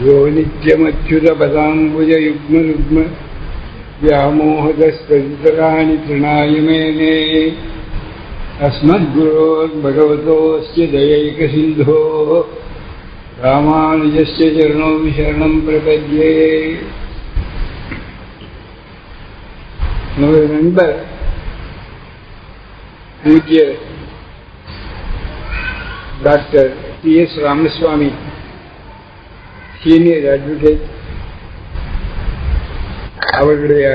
यो नित्यमच्युतपदाम्बुजयुग्मयुग्म व्यामोहतस्तराणि तृणाय मेने अस्मद्गुरोर्भगवतोऽस्य दयैकसिन्धो रामानुजस्य चरणौ शरणं प्रपद्ये நமது நண்பர் பூஜ்ய doctor D S Ramaswamy senior advocate அவர்களுடைய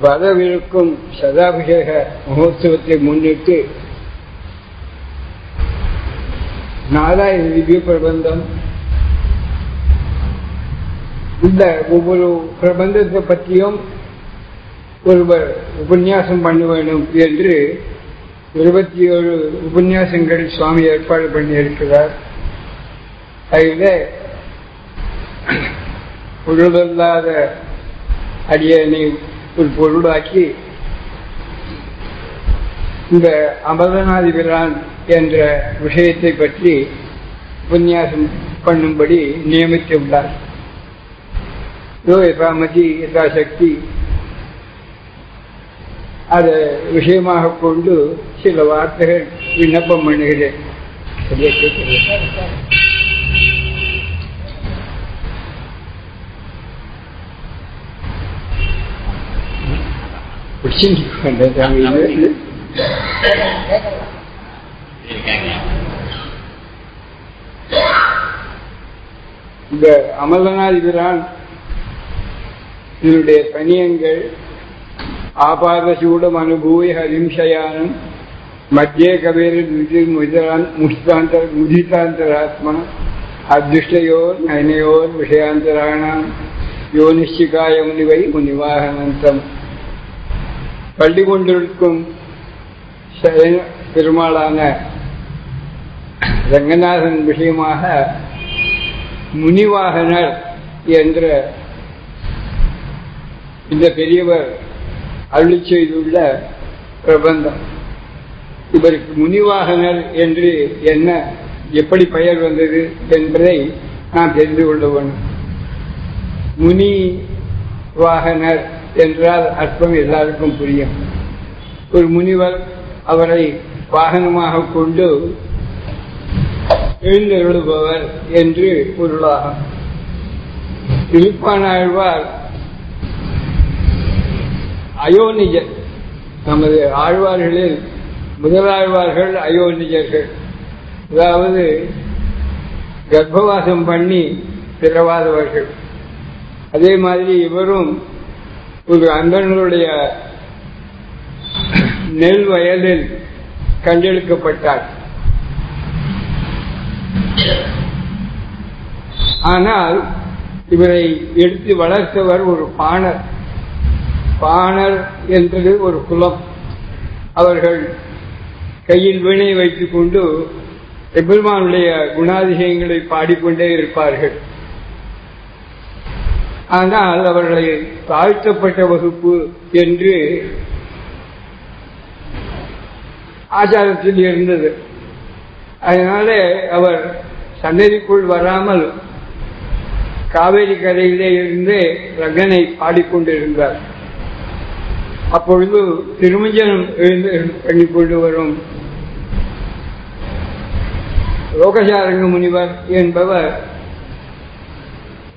வரவிருக்கும் சதாபிஷேக மகோத்சவத்தை முன்னிட்டு நாலாயிர திவ்ய பிரபந்தம் இந்த ஒவ்வொரு பிரபந்தத்தை பற்றியும் ஒருவர் உபன்யாசம் பண்ண வேண்டும் என்று இருபத்தி ஏழு உபன்யாசங்கள் சுவாமி ஏற்பாடு பண்ணியிருக்கிறார். கையிலே பொருளல்லாத அடியனை ஒரு பொருளாக்கி இந்த அமரநாதிபிரான் என்ற விஷயத்தை பற்றி உபன்யாசம் பண்ணும்படி நியமித்துள்ளார். இதோ யதாமதி யதாசக்தி அதை விஷயமாக கொண்டு சில வார்த்தைகள் விண்ணப்பம் பண்ணுகிறேன். சரியா கேட்கிறேன் இந்த அமலநாதிபிரான் இதனுடைய தனியங்கள் ஆபாதசூடம் அனுபூய ஹரிம்சயானம் மத்திய கவேர முஷ்டாந்தர முதிதாந்தராத்மா அத்ருஷ்டயோர் நயனையோர் விஷயாந்தராணாம் யோனிஷ்டிகாய முனிவை முனிவாகனந்தம் பள்ளி கொண்டிருக்கும் பெருமாளான ரங்கநாதன் விஷயமாக முனிவாகனர் என்ற இந்த பெரியவர் அருளி செய்துள்ள பிரபந்தம் இவருக்கு முனிவாகனர் என்று என்ன எப்படி பெயர் வந்தது என்பதை நாம் தெரிந்து கொள்ள வேண்டும் முனி வாகனர் என்றால் அர்த்தம் எல்லாருக்கும் புரியும். ஒரு முனிவர் அவரை வாகனமாக கொண்டு எழுந்தருளுபவர் என்று பொருளாகும். திருப்பானாழ்வார் அயோனிஜர். நமது ஆழ்வார்களில் முதலாழ்வார்கள் அயோனிஜர்கள். அதாவது கர்ப்பவாசம் பண்ணி பிறவாதவர்கள். அதே மாதிரி இவரும் ஒரு அன்பர்களுடைய நெல் வயலில் கண்டெடுக்கப்பட்டார். ஆனால் இவரை எடுத்து வளர்த்தவர் ஒரு பாணர். பாணர் என்பது ஒரு குலம். அவர்கள் கையில் வீணை வைத்துக் கொண்டு எபெருமானுடைய குணாதிசயங்களை பாடிக்கொண்டே இருப்பார்கள். ஆனால் அவர்களை தாழ்த்தப்பட்ட வகுப்பு என்று ஆச்சாரத்தில் இருந்தது. அதனால அவர் சன்னதிக்குள் வராமல் காவேரி கரையிலே இருந்து ரகனை பாடிக்கொண்டிருந்தார். அப்பொழுது திருமஞ்சனம் எழுந்து பண்ணிக்கொண்டு வரும். லோகசாரங்க முனிவர் என்பவர்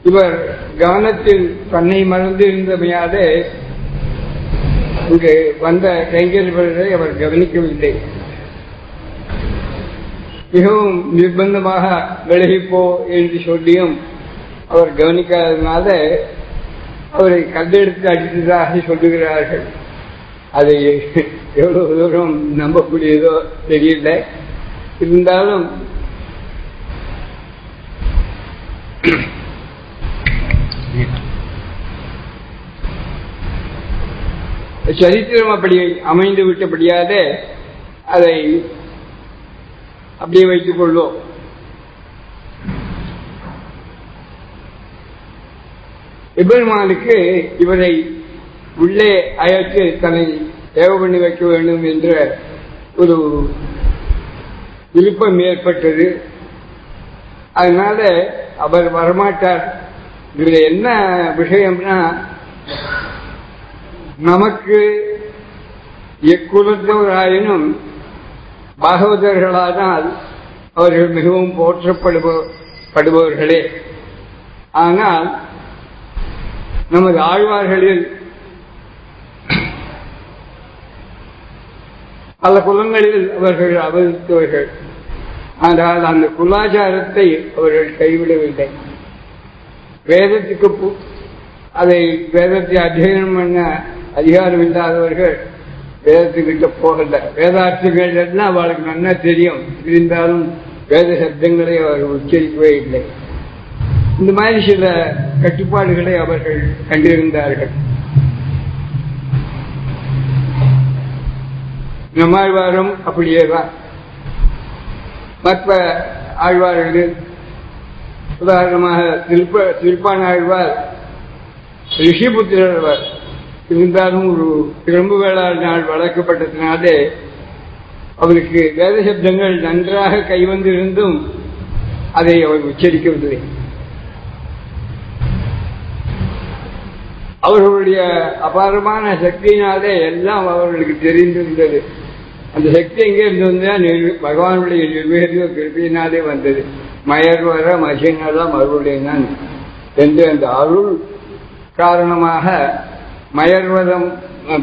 இவர் கவனத்தில் தன்னை மறந்து இருந்தமையாத இங்கு வந்த கைங்கரிவர்களை அவர் கவனிக்கவில்லை. மிகவும் நிர்பந்தமாக விலகிப்போ என்று சொல்லியும் அவர் கவனிக்காததுனால அவரை கல்லெடுத்து அடித்ததாக சொல்லுகிறார்கள். அதை எவ்வளவு தூரம் நம்பக்கூடியதோ தெரியல. இருந்தாலும் சரித்திரம் அப்படி அமைந்து விட்டபடியாத அதை அப்படியே வைத்துக் கொள்வோம். எபெருமானுக்கு இவரை உள்ளே அழைத்து தன்னை தேவை பண்ணி வைக்க வேண்டும் என்ற ஒரு விருப்பம் ஏற்பட்டது. அதனால அவர் வரமாட்டார். இதுல என்ன விஷயம்னா நமக்கு எக்குலத்தவராயினும் பாகவதர்களானால் அவர்கள் மிகவும் போற்றப்படுபவர்களே ஆனால் நமது ஆழ்வார்களில் பல குலங்களில் அவர்கள் அவதித்தவர்கள் ஆனால் அந்த குலாச்சாரத்தை அவர்கள் கைவிடவில்லை. வேதத்துக்கு அதை வேதத்தை அத்தியனம் பண்ண அதிகாரம் இல்லாதவர்கள் வேதத்துக்கிட்ட போகல. வேதார்த்தங்கள் எல்லாம் அவளுக்கு நல்லா தெரியும். இருந்தாலும் வேத சப்தங்களை அவர்கள் உச்சரிக்கவே இல்லை. இந்த மாதிரி சில கட்டுப்பாடுகளை அவர்கள் கண்டிருந்தார்கள். நம்மாழ்வாரும் அப்படியே தான். மற்ற ஆழ்வார்கள் உதாரணமாக திருப்ப திருப்பான் ஆழ்வார் ரிஷிபுத்திரர் இருந்தாலும் ஒரு பிரம்பு வேளாண் நாள் வளர்க்கப்பட்டதினாலே அவருக்கு வேத சப்தங்கள் நன்றாக கைவந்திருந்தும் அதை அவர் உச்சரிக்கவில்லை. அவர்களுடைய அபாரமான சக்தியினாலே எல்லாம் அவர்களுக்கு தெரிந்திருந்தது. அந்த சக்தி எங்கே இருந்து வந்தா பகவானுடைய நிர்வேக கிருப்பியினாலே வந்தது. மயர் வர மகிழ்நலம் தான் என்று அந்த அருள் காரணமாக மயர்வதம்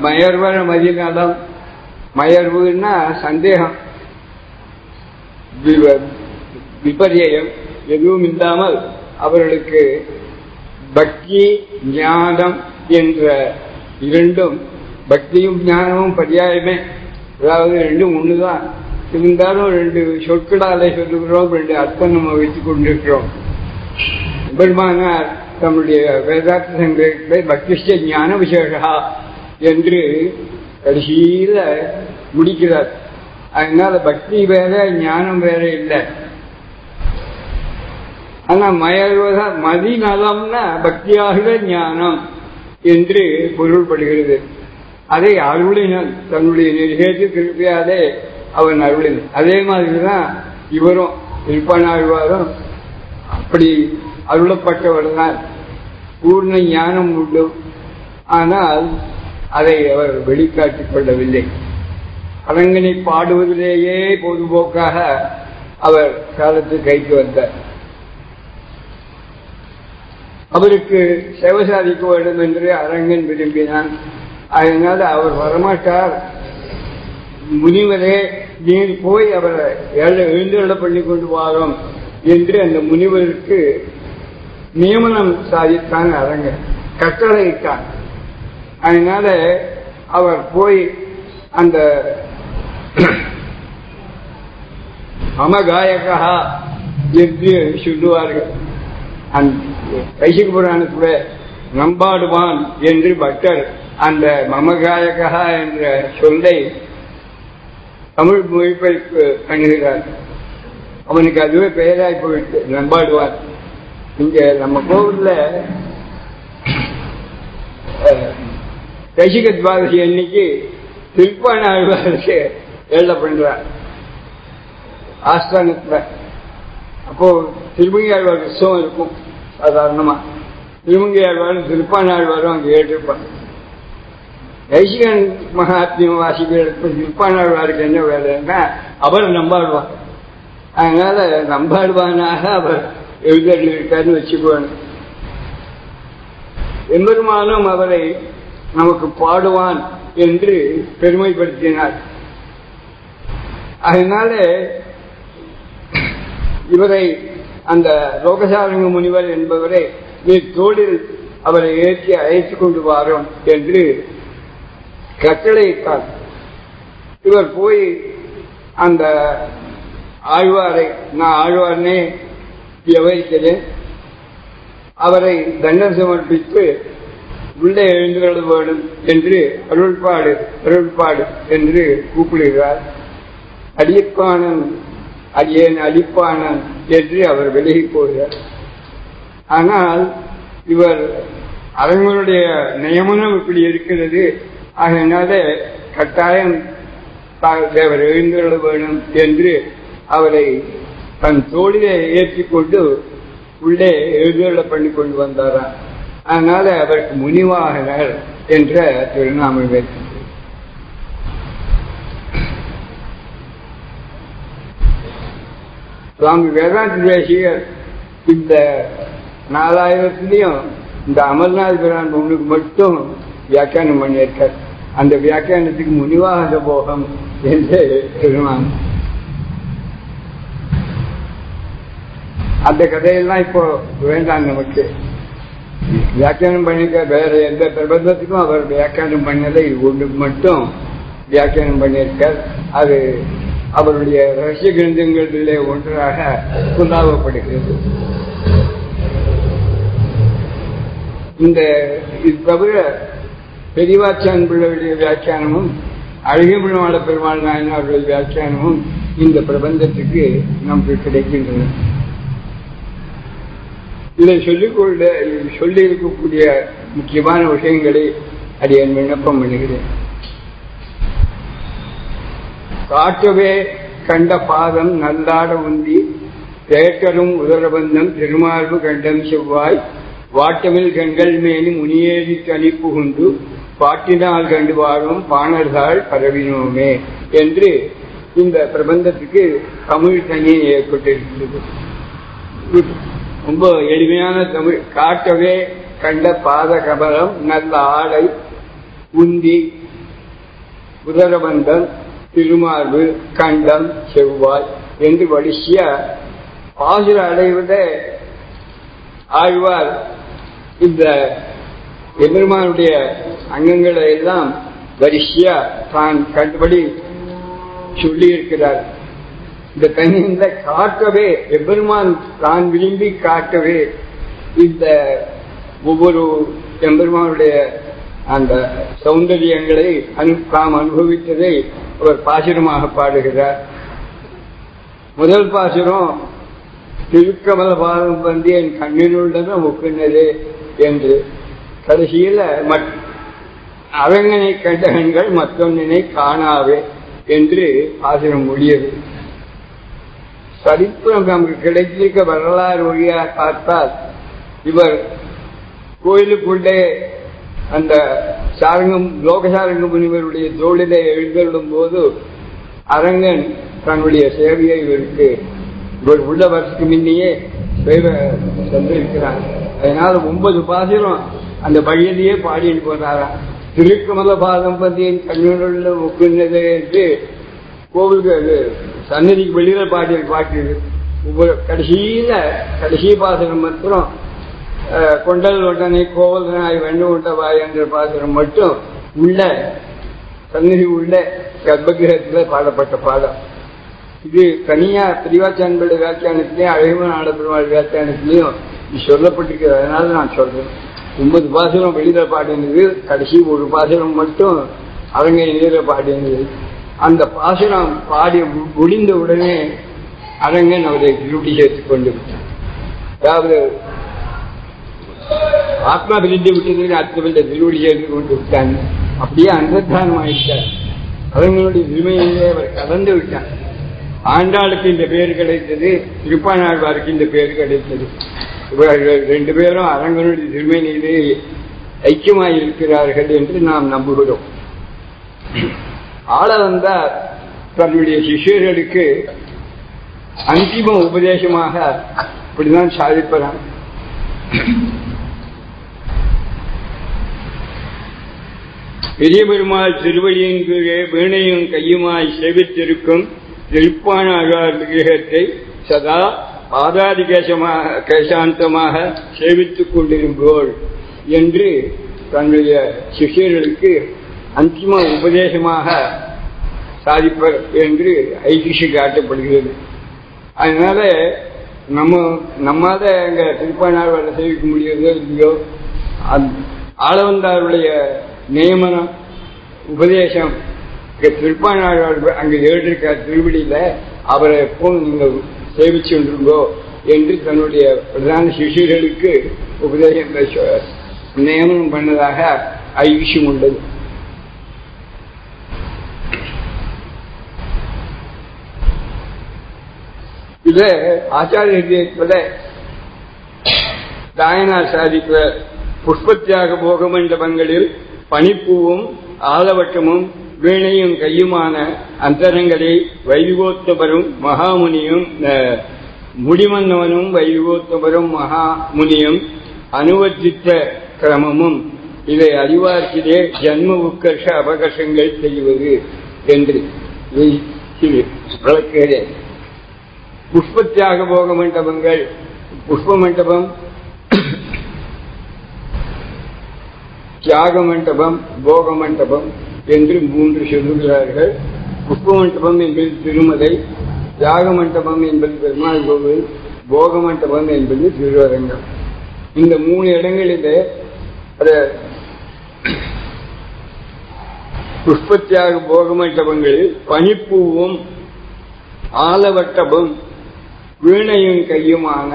மயர்வர மதிநலம் மயர்வுன்னா சந்தேகம். விபரியம் எதுவும் இல்லாமல் அவர்களுக்கு பக்தி ஞானம் என்ற இரண்டும் பக்தியும் ஞானமும் பரியாயமே. அதாவது ரெண்டும் ஒண்ணுதான். இருந்தாலும் ரெண்டு சொற்களாலே சொல்லுகிறோம் ரெண்டு அர்த்தம் நம்ம வைத்துக் கொண்டிருக்கிறோம். பெருமானார் தம்முடைய வேதாந்த சங்கத்தை பக்திஷ்ட ஞான விசேஷா என்று கடைசியில முடிக்கிறார். அதனால பக்தி வேற ஞானம் வேற இல்லை. ஆனா மயர்வத மதி நலம்னா பக்தியாகிற ஞானம் என்று பொருள்படுகிறது. அதை அருளினன் தன்னுடைய நிகழ்ச்சி திருப்பியாலே அவன் அருளினன். அதே மாதிரிதான் இவரும் இருப்பானாழ்வாரும் அப்படி அருளப்பட்டவர்தான் பூர்ண ஞானம் உண்டு. ஆனால் அதை அவர் வெளிக்காட்டிக் கொள்ளவில்லை. அரங்கனை பாடுவதிலேயே பொதுபோக்காக அவர் காலத்து கைக்கு வந்தார். அவருக்கு சேவை சாதிக்க வேண்டும் என்று அரங்கன் விரும்பினான். அதனால் அவர் வரமாட்டார். முனிவரே நீர் போய் அவரை எழுந்தருள பண்ணி கொண்டு வாரம் என்று அந்த முனிவருக்கு நியமனம் சாதித்தான் அரங்க கட்டளையிட்டான். அதனால அவர் போய் அந்த அமகாயகா என்று சொல்லுவார்கள். கைசிக புராணத்துல நம்பாடுவான் என்று பக்தர் அந்த மமகாயகா என்ற சொல்லை தமிழ் மொழிபெயர்ப்பு பண்ணுகிறார். அவனுக்கு அதுவே பெயராய் போயிட்டு நம்பாடுவான். இங்க நம்ம கோவில்ல கைசிக துவாதசி அன்னைக்கு திருப்பான ஆழ்வாருக்கு எழுத பண்றார். ஆஸ்தானத்துல. அப்போ திருமங்கி ஆழ்வார் உற்சவம் இருக்கும் சாதாரணமா. திருமங்கி ஆழ்வாரும் திருப்பான ஆழ்வாரும் அங்கே ஏற்றிருப்பாங்க கைசிகன் மகாத்மியம் வாசிக்கிறதுக்கு திருப்பான ஆழ்வாருக்கு என்ன வேலைன்னா அவர் நம்பாடுவார். அதனால நம்பாடுவானாக அவர். எழுதல் இருக்காருன்னு வச்சுக்குவாங்க எம்பெருமானும் அவரை நமக்கு பாடுவான் என்று பெருமைப்படுத்தினார். அதனால இவரை அந்த லோகசாரங்க முனிவர் என்பவரை நீ தோளில் அவரை ஏற்றி அழைத்துக் கொண்டு வாரோம் என்று கட்டளையிட்டார். இவர் போய் அந்த ஆழ்வாரை நான் ஆழ்வாரனே விவரிக்கிறேன் அவரை தண்டம் சமர்ப்பித்து உள்ளே எழுந்துள்ள வேண்டும் என்று அருள்பாடு அருள்பாடு என்று கூப்பிடுகிறார். அடியப்பானன் அடியேன் அடிப்பானன் என்று அவர் விலகி போகிறார். ஆனால் இவர் அரங்கனுடைய நியமனம் இப்படி இருக்கிறது. அதனால கட்டாயம் தேவர் எழுந்துள்ள வேண்டும் என்று அவரை தன் தோழிலே ஏற்றிக்கொண்டு உள்ளே எழுதுள்ள பண்ணி கொண்டு வந்தாராம். அதனால அவருக்கு முனிவாகனர் என்ற திருநாமம் வைத்தது சுவாமி வேதாந்த தேசிகர் இந்த நாலாயிரத்துலயும் இந்த அமர்நாத் பிரான் ஒண்ணுக்கு மட்டும் வியாக்கியானம் பண்ணியிருக்கார். அந்த வியாக்கியானத்துக்கு முனிவாக போகம் என்று திருநாமம். அந்த கதையெல்லாம் இப்போ வேண்டாம் நமக்கு. வியாக்கியானம் பண்ணிக்க வேற எந்த பிரபந்தத்துக்கும் அவர் வியாக்கியானம் பண்ணதை ஒன்று ஒன்றுக்கு மட்டும் வியாக்கியானம் பண்ணியிருக்கார். அது அவருடைய ரகசிய கிரந்தங்களிலே ஒன்றாக புல்லாவப்படுகிறது இந்த இது தவிர பெரியவாச்சான் பிள்ளையுடைய வியாக்கியானமும் அழகிய பெருமாள் நாயனாருடைய வியாக்கியானமும் இந்த பிரபந்தத்துக்கு நமக்கு கிடைக்கின்றன. இதை சொல்லிக்கொள்ள சொல்லி இருக்கக்கூடிய முக்கியமான விஷயங்களை அது என் விண்ணப்பம் பண்ணுகிறேன். காட்டவே கண்ட பாதம் நல்லாட உந்தி தேக்கரும் உதரபந்தம் திருமார்பு கண்டம் செவ்வாய் வாட்டமில் கண்கள் மேனி முனியேறி தனி புகுந்து பாட்டினால் கண்டு வாழும் பாணர்கள் பரவினோமே என்று இந்த பிரபந்தத்துக்கு தமிழ் தனியே ஏற்பட்டிருக்கிறது. ரொம்ப எளிமையான தமிழ். காட்டவே கண்ட பாத கபலம் நல்ல ஆடை உந்தி உதரபந்தம் திருமார்பு கண்டம் செவ்வாய் என்று வடிசிய பாசுர அடைவத ஆழ்வார் இந்த எபெருமானுடைய அங்கங்களை எல்லாம் வரிசையா தான் கண்டபடி சொல்லியிருக்கிறார். இந்த தனியில காட்டவே எம்பெருமான் தான் விரும்பி காட்டவே இந்த ஒவ்வொரு எம்பெருமானுடைய அந்த சௌந்தரியங்களை அனு தாம் அனுபவித்ததை அவர் பாசுரமாக பாடுகிறார். முதல் பாசுரம் திருக்கமல பாதம் வந்து என் கண்ணினுள்ளதும் ஒப்பினது என்று. கடைசியில அரங்கனை கண்டகங்கள் மற்றொன்னினை காணாவே என்று பாசுரம் முடியது சரித்திரம் நமக்கு கிடைத்திருக்க வரலாறு வழியாக பார்த்தால் இவர் கோயிலுக்குள்ளே அந்த சாரங்கம் லோகசாரங்க முனிவருடைய தோளிலே எழுந்தருடும் போது அரங்கன் தன்னுடைய சேவையை இவருக்கு இவர் உள்ள வருஷத்துக்கு முன்னையே சேவை சென்றிருக்கிறார் அதனால ஒன்பது பாசுரம் அந்த வழியிலேயே பாடிட்டு போனாராம் திருக்கமல பாதம் பத்தியின் கண்ணுள்ள முக்குன்னது என்று கோவிலுக்கு சன்னதிக்கு வெளியில பாட்டிய பாட்டு கடைசியில கடைசி பாசனம் மாத்திரம் கொண்டல் ஒட்டனை கோவல் நாய் வெண்டு உண்டவாய் என்ற பாசனம் மட்டும் உள்ள சன்னதி உள்ள கர்ப்பகிரகத்துல பாடப்பட்ட பாடம். இது தனியா பிரிவாச்சான்களுடைய வியாக்கியானத்திலையும் அழகமான ஆடப்பெருமாள் வியாக்கியானத்திலையும் இது சொல்லப்பட்டிருக்கிறது. அதனால நான் சொல்றேன். ஒன்பது பாசனம் வெளியில பாடினது கடைசி ஒரு பாசனம் மட்டும் அரங்கை நேர பாடினது. அந்த பாசனம் பாடி முடிந்த உடனே அரங்கன் அவரை டியூட்டி சேர்த்துக் கொண்டு விட்டார் அதாவது ஆத்மா விருந்து விட்டது அத்தமில்ல திருவடி சேர்த்து கொண்டு விட்டாங்க அப்படியே அந்தர்தானம் ஆயிட்டார் அரங்கனுடைய திருமையிலே அவர் கலந்து விட்டார். ஆண்டாளுக்கு இந்த பேர் கிடைத்தது திருப்பானாழ்வாருக்கு இந்த பேர் கிடைத்தது. இவர்கள் ரெண்டு பேரும் அரங்கனுடைய திருமணியிலே ஐக்கியமாயிருக்கிறார்கள் என்று நாம் நம்புகிறோம். ஆள வந்தார் தன்னுடைய சிஷியர்களுக்கு அந்திம உபதேசமாக இப்படிதான் சாதிப்பதான் பெரிய பெருமாள் திருவடியின் கீழே வீணையும் கையுமாய் சேவித்திருக்கும் திருப்பான அழகார் சதா பாதாதி கேசமாக கேசாந்தமாக சேவித்துக் கொண்டிருந்தோள் என்று தன்னுடைய சிஷியர்களுக்கு அந்திம உபதேசமாக சாதிப்பர் என்று ஐதிஷி காட்டப்படுகிறது. அதனால நம்ம நம்மால எங்க திருப்பானார் வேலை சேவிக்க முடியறதோ இல்லையோ ஆளவந்தாருடைய நியமனம் உபதேசம் திருப்பானார் அங்கு எழுதியிருக்க திருவடியில அவரை எப்போ நீங்கள் சேவிச்சு கொண்டிருந்தோ என்று தன்னுடைய பிரதான சிஷியர்களுக்கு உபதேசம் நியமனம் பண்ணதாக ஐவிஷம் உள்ளது. இது ஆச்சாரிய ஹிருதயத்துல புஷ்பத்தியாக போக மண்டபங்களில் பனிப்பூவும் ஆலவட்டமும் வீணையும் கையுமான அந்தரங்களை வைகோத்தபரும் மகாமுனியும் அஹ், முடிமன்னவனும் வைகோத்தபரும் மகாமுனியும் அனுவர்த்தித்த கிரமமும் இதை அறிவார்க்கிலே ஜன்ம உக்கர்ஷ அபகர்ஷங்கள் செய்வது என்று விளக்குகிறேன். புஷ்பத்தியாக போக மண்டபங்கள். புஷ்ப மண்டபம் தியாக மண்டபம் போக மண்டபம் என்று மூன்று சொல்லுகிறார்கள். புஷ்ப மண்டபம் என்பது திருமலை தியாக மண்டபம் என்பது பெருமாள் கோவில் போக மண்டபம் என்பது திருவரங்கம். இந்த மூணு இடங்களிலே அத புஷ்பத்தியாக போக மண்டபங்களில் பனிப்பூவும் ஆலவட்டமும் வீணையும் கையுமான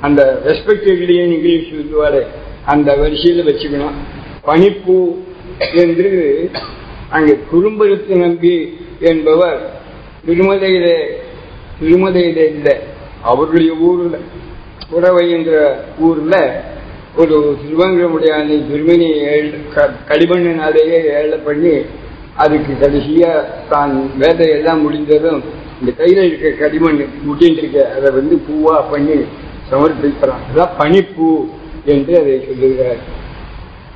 அந்த ரெஸ்பெக்டிவ்லியும் இங்கிலீஷ் சொல்லுவாரு அந்த வரிசையில் வச்சுக்கணும். பனிப்பூ என்று அங்கே குறும்பருத்து நம்பி என்பவர் திருமதையிலே திருமதையிலே இல்லை அவருடைய ஊர்ல புறவை என்ற ஊர்ல ஒரு திருவங்கமுடியான திருமணி களிமண்ணினாலேயே ஏழை பண்ணி அதுக்கு கடைசியா தான் வேதையெல்லாம் முடிந்ததும் இந்த கையில இருக்க களிமண் முட்டின்னு இருக்க அதை வந்து பூவா பண்ணி சமர்ப்பிக்கிறான் அதான் பனிப்பூ என்று அதை சொல்லுகிறார்.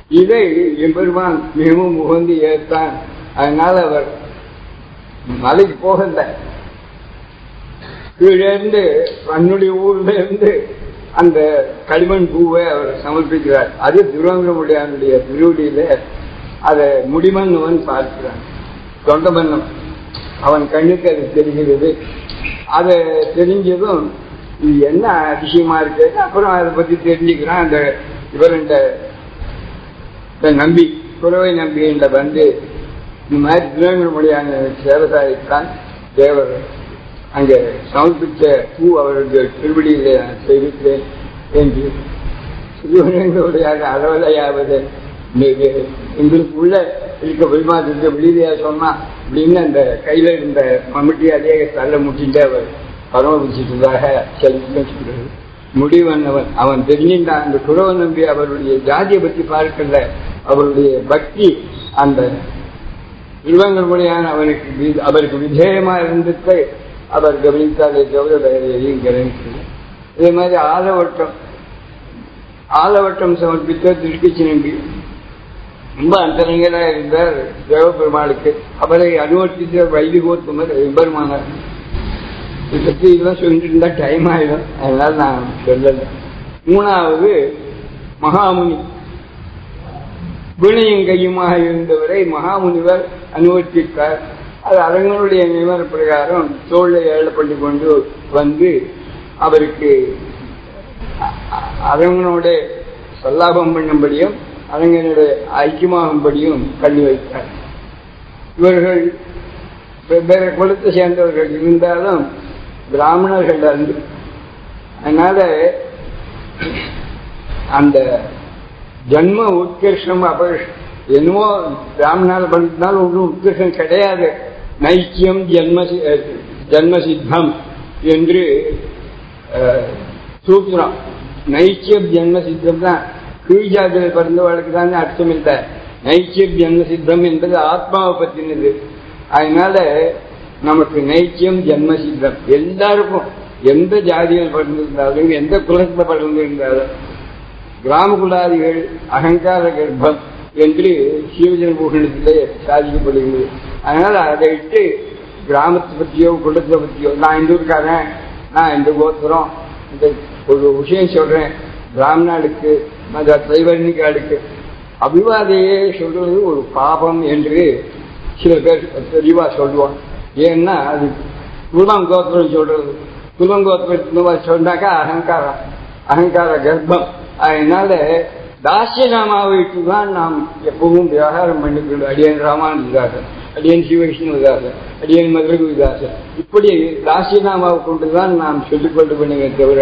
இதை எம்பெருமான் மிகவும் உகந்து ஏற்றான். அதனால அவர் மலைக்கு போகல. கீழே இருந்து தன்னுடைய ஊர்ல இருந்து அந்த களிமண் பூவை அவர் சமர்ப்பிக்கிறார். அது திருவங்கமுடியானுடைய திருவடியில அதை முடிமன்னவன் பார்க்கிறான். தொண்டமன்னன் அவன் கண்ணுக்கு அது தெரிகிறது. அதை தெரிஞ்சதும் இது என்ன அதிசயமா இருக்கு அப்புறம் அதை பத்தி தெரிஞ்சுக்கிறான் அந்த இவருண்ட நம்பி குறவை நம்பி வந்து இந்த மாதிரி திருவங்கமுடியான சேவசாயித்தான் தேவர். அங்கே சமர்ப்பித்த பூ அவருடைய திருவடியிலே நான் என்று என்று. திருவனங்களுடைய அளவலையாவது எங்களுக்கு உள்ள இருக்க பெருமாத்திற்கு வெளியிலேயே சொன்னா அப்படின்னு அந்த கையில இருந்த மம்முட்டி அதே தள்ள முட்டிட்டு அவர் பரமபிடிச்சிட்டதாக சொல்றது. முடிவன்னவன் அவன் தெரிஞ்சின்றான் அந்த குறவ நம்பி அவருடைய ஜாதியை பற்றி பார்க்கல. அவருடைய பக்தி அந்த திருவங்கமுடியான அவனுக்கு வி- அவருக்கு விஜயமா இருந்துட்டு அவர் கவனித்தாலே தவிர வேற எதையும் கவனிக்கல? இதே மாதிரி ஆலவட்டம் ஆலவட்டம் சமர்ப்பித்த திருக்கச்சி நம்பி ரொம்ப அந்தரங்கரா இருந்தார் தேவபெருமாளுக்கு. அவரை அனுவர்த்தித்த வைதிகோத்தமர் எம்பெருமானார் இதை பற்றி இதெல்லாம் சொல்லிட்டு இருந்தா டைம் ஆயிடும். அதனால நான் சொல்லல. மூணாவது மகாமுனி. வீணையும் கையுமாக இருந்தவரை மகாமுனிவர் அனுவர்த்தித்தார் அது அரங்கனுடைய நியமன பிரகாரம் தோளை ஏழை பண்ணி கொண்டு வந்து அவருக்கு அரங்கனோட சல்லாபம் பண்ணும்படியும் அரங்கனுடைய ஐக்கியமாகும்படியும் பண்ணி வைத்தார். இவர்கள் வெவ்வேறு குலத்தை சேர்ந்தவர்கள் இருந்தாலும் பிராமணர்கள் அன்று. அதனால அந்த ஜன்ம உத்கர்ஷம் அபகர்ஷம் என்னமோ பிராமணால் பண்ணதுனால ஒன்றும் உத்கர்ஷம் கிடையாது. நைக்கியம் ஜன்ம சி- சித்தம் என்று சூத்திரம். நைக்கியம் ஜன்ம சித்தம் தான் கீழ் ஜாதியில் பிறந்தவர்களுக்கு தானே அர்த்தம் இல்லை நைச்சியம் சித்தம் என்பது ஆத்மாவை பற்றினது. அதனால நமக்கு நைச்சியம் ஜென்ம சித்தம். எல்லாருக்கும் எந்த ஜாதியில் பிறந்திருந்தாலும் எந்த குலத்தில் பிறந்திருந்தாலும் கிராமகுலாதிகள் அகங்கார கர்ப்பம் என்று சிவஜன பூஷணத்திலே சாதிக்கப்படுகிறது. அதனால அதை விட்டு கிராமத்தை பற்றியோ குலத்தை பற்றியோ நான் இந்த ஊருக்காரன் நான் இந்த கோத்திரம் இந்த ஒரு விஷயம் சொல்றேன். பிராமணாளுக்கு மற்ற திரைவர்ணிகாளுக்கு அபிவாதையே சொல்றது ஒரு பாபம் என்று சில பேர் தெளிவா சொல்லுவான் ஏன்னா அது குலம் கோத்திரம் சொல்றது. குலம் கோத்திரம் சொன்னாக்கா அகங்காரம் அகங்கார கர்ப்பம். அதனால தாசியநாமாவைக்கு தான் நாம் எப்பவும் விவகாரம் பண்ணிக்கொண்டு அடியன் ராமானுஜதாசன் அடியன் சிவகிருஷ்ணதாசன் அடியன் மதுரகுதாசன் இப்படி தாசியநாமாவை கொண்டுதான் நாம் சொல்லிக் கொண்டு பண்ணுமே தவிர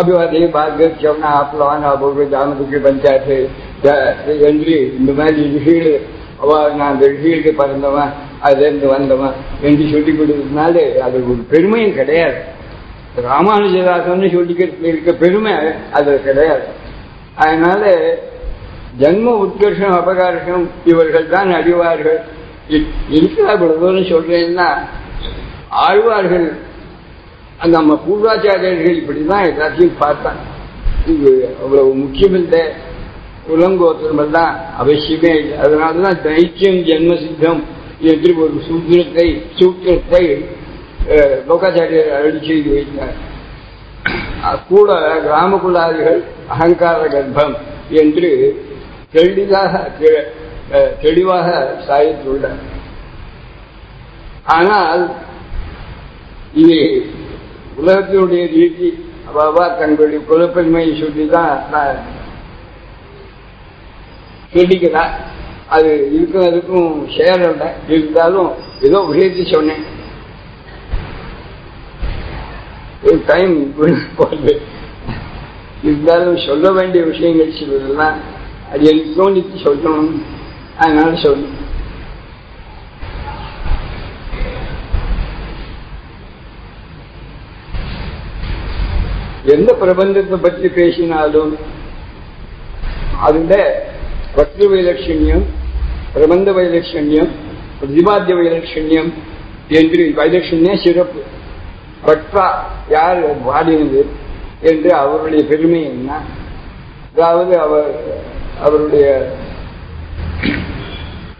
அபிவாதி பாகத் சவனா ஆப்லவான் அபூர்வ ஜானதுக்கு பஞ்சாயத்து என்று இந்த மாதிரி ரிஷிகள் அவ நான் அந்த ரிஷிகளுக்கு பிறந்தவன் அதுலேருந்து வந்தவன் என்று சொல்லிக் கொடுத்ததுனால அது ஒரு பெருமையும் கிடையாது. ராமானுஜதாசன் சொல்லிக்க இருக்க பெருமை அது கிடையாது. அதனால ஜன்ம உத்கர்ஷம் அபகார்ஷம் இவர்கள் தான் அறிவார்கள். இருக்கிறா இவ்வளவு தூரம் சொல்றேன்னா ஆழ்வார்கள் அந்த நம்ம பூர்வாச்சாரியர்கள் இப்படிதான் எல்லாத்தையும் பார்த்தாங்க. இது அவ்வளவு முக்கியம் இந்த தான் அவசியமே இல்லை. அதனாலதான் தைத்தியம் ஜென்ம சித்தம் என்று ஒரு சூத்திரத்தை சூத்திரத்தை லோகாச்சாரியர் அருள் செய்து வைத்தார். கூட கிராமக்குள்ளாதிகள் அகங்கார கர்ப்பம் என்று தெளிவாக தெளிவாக சாதித்துள்ளார் ஆனால் இது உலகத்தினுடைய ரீதி அவாவா தங்களுடைய குலப்பெருமையை சொல்லிதான் சொல்லிக்கிறார் அது இருக்கும் அதுக்கும் ஷேர் இல்லை. இருந்தாலும் ஏதோ விஷயத்தை சொன்னேன். டைம் போகுது இருந்தாலும் சொல்ல வேண்டிய விஷயங்கள் சிலதெல்லாம் அது எனக்கு தோணித்து சொல்லணும். அதனால சொல்லணும் எந்த பிரபந்தத்தை பற்றி பேசினாலும் அதுல பக்தி வைலட்சண்யம் பிரபந்த வைலட்சண்யம் பிரதிபாத்திய வைலட்சண்யம் என்று வைலட்சண்ய சிறப்பு. பற்றா யார்? பாடினது என்று அவருடைய பெருமை என்ன? அதாவது அவர் அவருடைய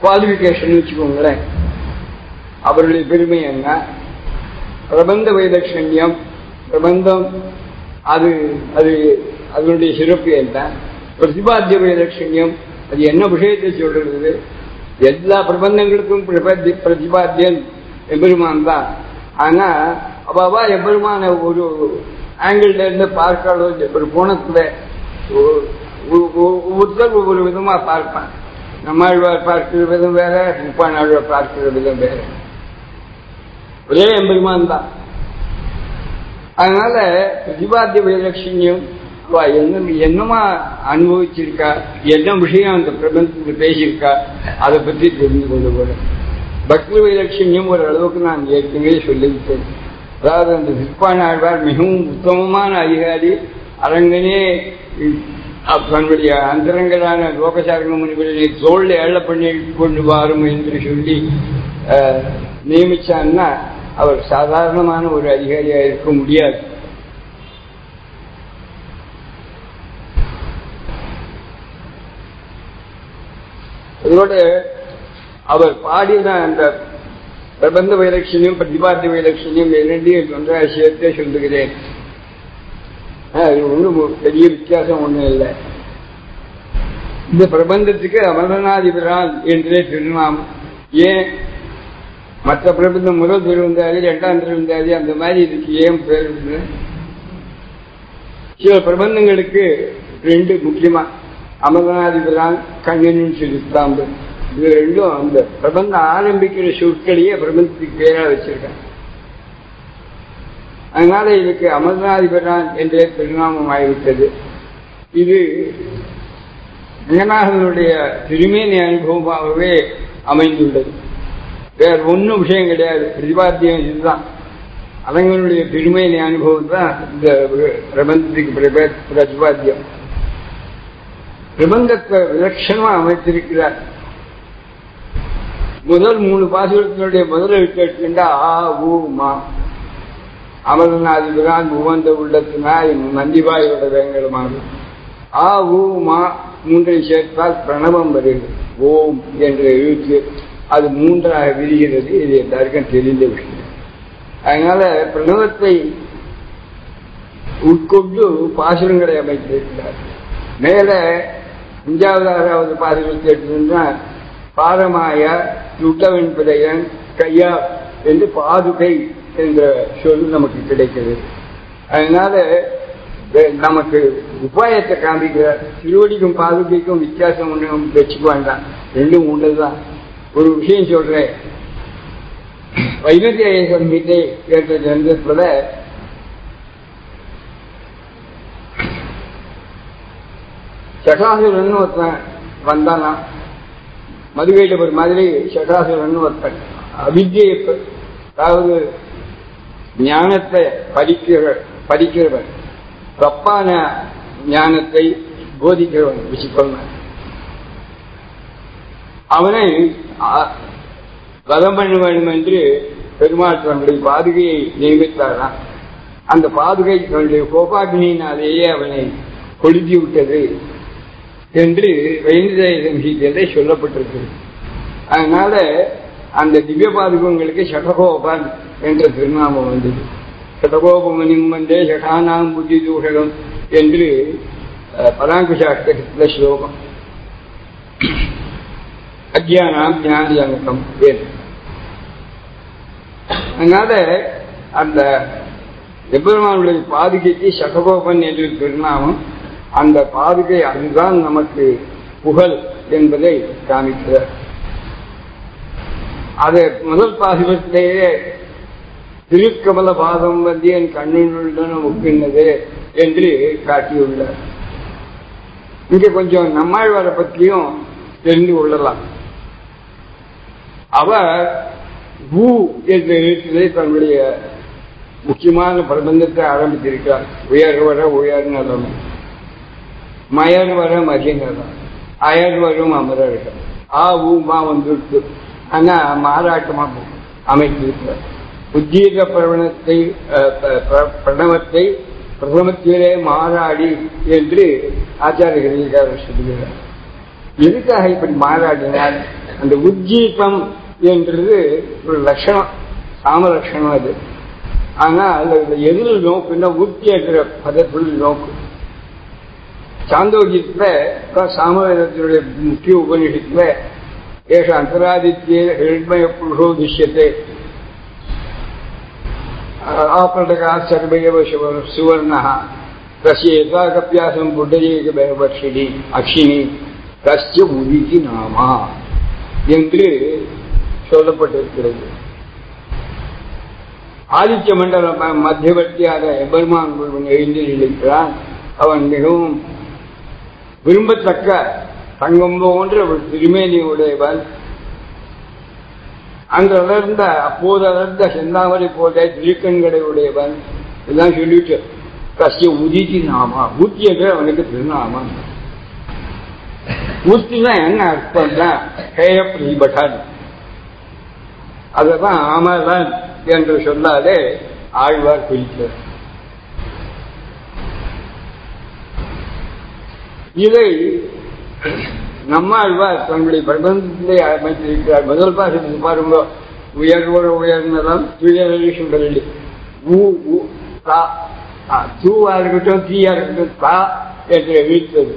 குவாலிபிகேஷன் வச்சுக்கோங்களேன். அவருடைய பெருமை என்ன? பிரபந்த வைலட்சண்யம் பிரபந்தம் அது அது அதனுடைய சிறப்பு என்ன? பிரதிபாத்திய வைலட்சண்யம் அது என்ன விஷயத்தை சொல்றது? எல்லா பிரபந்தங்களுக்கும் பிரதிபாத்தியன் எம்பெருமான் தான். ஆனா அவாவா எம்பெருமான ஒரு ஆங்கிள் இருந்து பார்க்காத ஒரு கோணத்துல ஒவ்வொருத்தர் ஒவ்வொரு விதமா பார்ப்பான். நம்மாழ்வார் பார்க்கிற விதம் வேற முப்பானாழ்வார் பார்க்கிற விதம் வேற. ஒரே எம்பெருமான் தான். அதனால பிரதிபாத்திய வைலட்சண்யம் என்ன என்னமா அனுபவிச்சிருக்கா? என்ன விஷயம் அந்த பிரபஞ்சத்தில் பேசியிருக்கா? அதை பற்றி தெரிந்து கொண்டு போல பக்தி வைலட்சண்யம் ஒரு அளவுக்கு நான் ஏற்கனவே சொல்லிவிட்டேன். அதாவது அந்த சிற்பான மிகவும் உத்தமமான அதிகாரி அரங்கனே தன்னுடைய அந்தரங்களான லோகசாரங்க முனிவர்களை தோல்ல ஏழ பண்ணி கொண்டு வாரும் என்று சொல்லி நியமிச்சான்னா அவர் சாதாரணமான ஒரு அதிகாரியா இருக்க முடியாது. அதோட அவர் பாடின அந்த பிரபந்த வைலட்சணியம் பிரதிபாத்திய வைலட்சணியம் இரண்டையும் ஒன்றாக சேர்த்தே சொல்லுகிறேன். ஒன்றும் பெரிய வித்தியாசம் ஒன்றும் இல்லை. இந்த பிரபந்தத்துக்கு அமரநாதிபிரான் என்றே திருநாமம் ஏன்? மற்ற பிரபந்தம் முதல் திருவந்தாதி இரண்டாம் திருவந்தாதி அந்த மாதிரி இதுக்கு ஏன் பேர் சில பிரபந்தங்களுக்கு ரெண்டு முக்கியமா. அமரநாதிபிரான் கண்ணனின் சிறுத்தாம்பு. இது ரெண்டும் அந்த பிரபந்தம் ஆரம்பிக்கிற சொற்களையே பிரபந்தத்துக்கு பேரா வச்சிருக்காங்க. அதனால இதுக்கு அமர்நாதிபரான் என்றே திருநாமம் ஆகிவிட்டது இது ரங்கநாதனுடைய திருமேனி அனுபவமாகவே அமைந்துள்ளது. வேற ஒன்றும் விஷயம் கிடையாது. பிரதிபாத்தியம் இதுதான். அரங்கனுடைய திருமேனி அனுபவம் தான் இந்த பிரபந்தத்துக்கு பிரதிபாத்தியம். பிரபந்தத்தை விலட்சணமா அமைத்திருக்கிறார். முதல் மூணு பாசுரத்தினுடைய முதல் எடுத்துக்கிட்டா ஆ ஊ மா. அமரநாதிபிரான் உவந்த உள்ளத்தினால் நந்திபாயோட வேங்கடமாகும் ஆ ஊ மா மூன்றை சேர்த்தால் பிரணவம் வருகிறது. ஓம் என்ற எழுத்து அது மூன்றாக விரிகிறது. இது எல்லாருக்கும் தெரிந்த விஷயம். அதனால பிரணவத்தை உட்கொண்டு பாசுரங்களை அமைத்திருக்கிறார். மேல அஞ்சாவது ஆறாவது பாசுரத்தை எடுத்துன்னா பாரமாய துட்டவன் பிரயன் கையா என்று பாதுகை என்ற சொல் நமக்கு கிடைக்கிறது அதனால நமக்கு உபாயத்தை காண்பிக்கிறார் திருவடிக்கும் பாதுகைக்கும் வித்தியாசம் ஒன்றும் வச்சுக்க வேண்டாம் ரெண்டும் ஒன்றுதான் ஒரு விஷயம் சொல்றேன். வைனத்திய சங்கீதை கேட்ட கிரந்தத்துல சகாசுரன் ஒருத்தன் வந்தானா ஒரு மாதிரி சகாசுரன் ஒருத்தன். அவித்தியை அதாவது ஞானத்தை படிக்கிற படிக்கிறவன் தப்பான ஞானத்தை போதிக்கிறவன் வச்சுக்கொள்ள அவனை வதம் பண்ண வேண்டும் என்று பெருமாள் தன்னுடைய பாதுகையை நியமித்தாராம். அந்த பாதுகை தன்னுடைய கோபாகினியினாலேயே அவனை கொளுத்தி விட்டது என்று வைந்தேயம் கீதையிலே சொல்லப்பட்டிருக்கு அதனால அந்த திவ்ய பாதுகங்களுக்கு சடகோபான் என்ற திருநாமம் வந்தது. சடகோபமனிம் வந்தே புத்தி தூஷகம் என்று அஹ், ஸ்லோகம். அஜ்யானாம் ஞானியங்கம் வேறு அதனால அந்த எம்பெருமானுடைய பாதுகைக்கு சககோபன் என்று திருநாமம் அந்த பாதுகை அதுதான் நமக்கு புகழ் என்பதை காமிக்கிறார். அது முதல் பாசுரத்திலேயே திருக்கமல பாதம் வந்து என் கண்ணினுடன் ஒப்பினது என்று காட்டியுள்ளார். இங்க கொஞ்சம் நம்மாழ்வாரை பற்றியும் தெரிந்து கொள்ளலாம். அவர் பூ என்ற எழுத்திலே தன்னுடைய முக்கியமான பிரபந்தத்தை ஆரம்பித்திருக்கிறார். உயர் வர உயர் நலம் மயர் வர மகிநலம் அயர் வரும் அமரர்கள். ஆ ஊமா வந்திருக்கு ஆனா மாறாட்டமா அமைத்திருக்கிறார். உத்தீர்க்க பிரவணத்தை பிரணவத்தை பிரதமத்திலே மாறாடி என்று ஆச்சாரியர்கள் சொல்லுகிறார் எதுக்காக இப்படி மாறாடினார் அந்த உஜ்ஜீபம் என்றது ஒரு லட்சணம் சாம லட்சணம் அது. ஆனால் அந்த எதிரில் நோக்குன்னா உத்தி என்ற பதத்தில் நோக்கு. சாந்தோகியத்துல சாமவேதத்தினுடைய முக்கிய உபநிஷத்துல ஏஷ அந்தராதித்ய ஹிரண்மய புருஷோ திஷ்யத்தை ஆபட்டகா சர்வையவ சுவர்ண தஸ்ய ஏகாகப்பியாசம் புட்டஜேகபக்ஷினி அக்ஷினி தஸ்ய உதிக்கு நாமா என்று சொல்லப்பட்டிருக்கிறது ஆதித்ய மண்டல மத்தியவர்த்தியாக எபெருமான் ஒருவன் எழுந்திருக்கிறான் அவன் மிகவும் விரும்பத்தக்க தங்கம் போன்ற ஒரு திருமேனி உடையவன் அங்கிருந்த அப்போது அலர்ந்த செந்தாமரை போட்ட திருக்கண்கடையுடையவன் இதெல்லாம் சொல்லிட்டு கசிய உதிக்கு நாமா? ஊத்தி என்ற அவனுக்கு திருநாமம். ஊத்தினா என்ன அர்த்தம்னா ஹேய பிரதிபட்டன் அதுதான் ஆமதான் என்று சொன்னாலே ஆழ்வார் குறிக்கிறார் இதை நம்மாழ்வார் தன்னுடைய பிரபந்தத்திலே அமைத்திருக்கிறார். முதல் பாசத்துக்கு பாருங்க. உயர்வோட உயர்ந்ததான் துயரலி சுடலி ஊ ஊ தா தூவா இருக்கட்டும் தீயா இருக்கட்டும் தா என்று வீழ்த்தது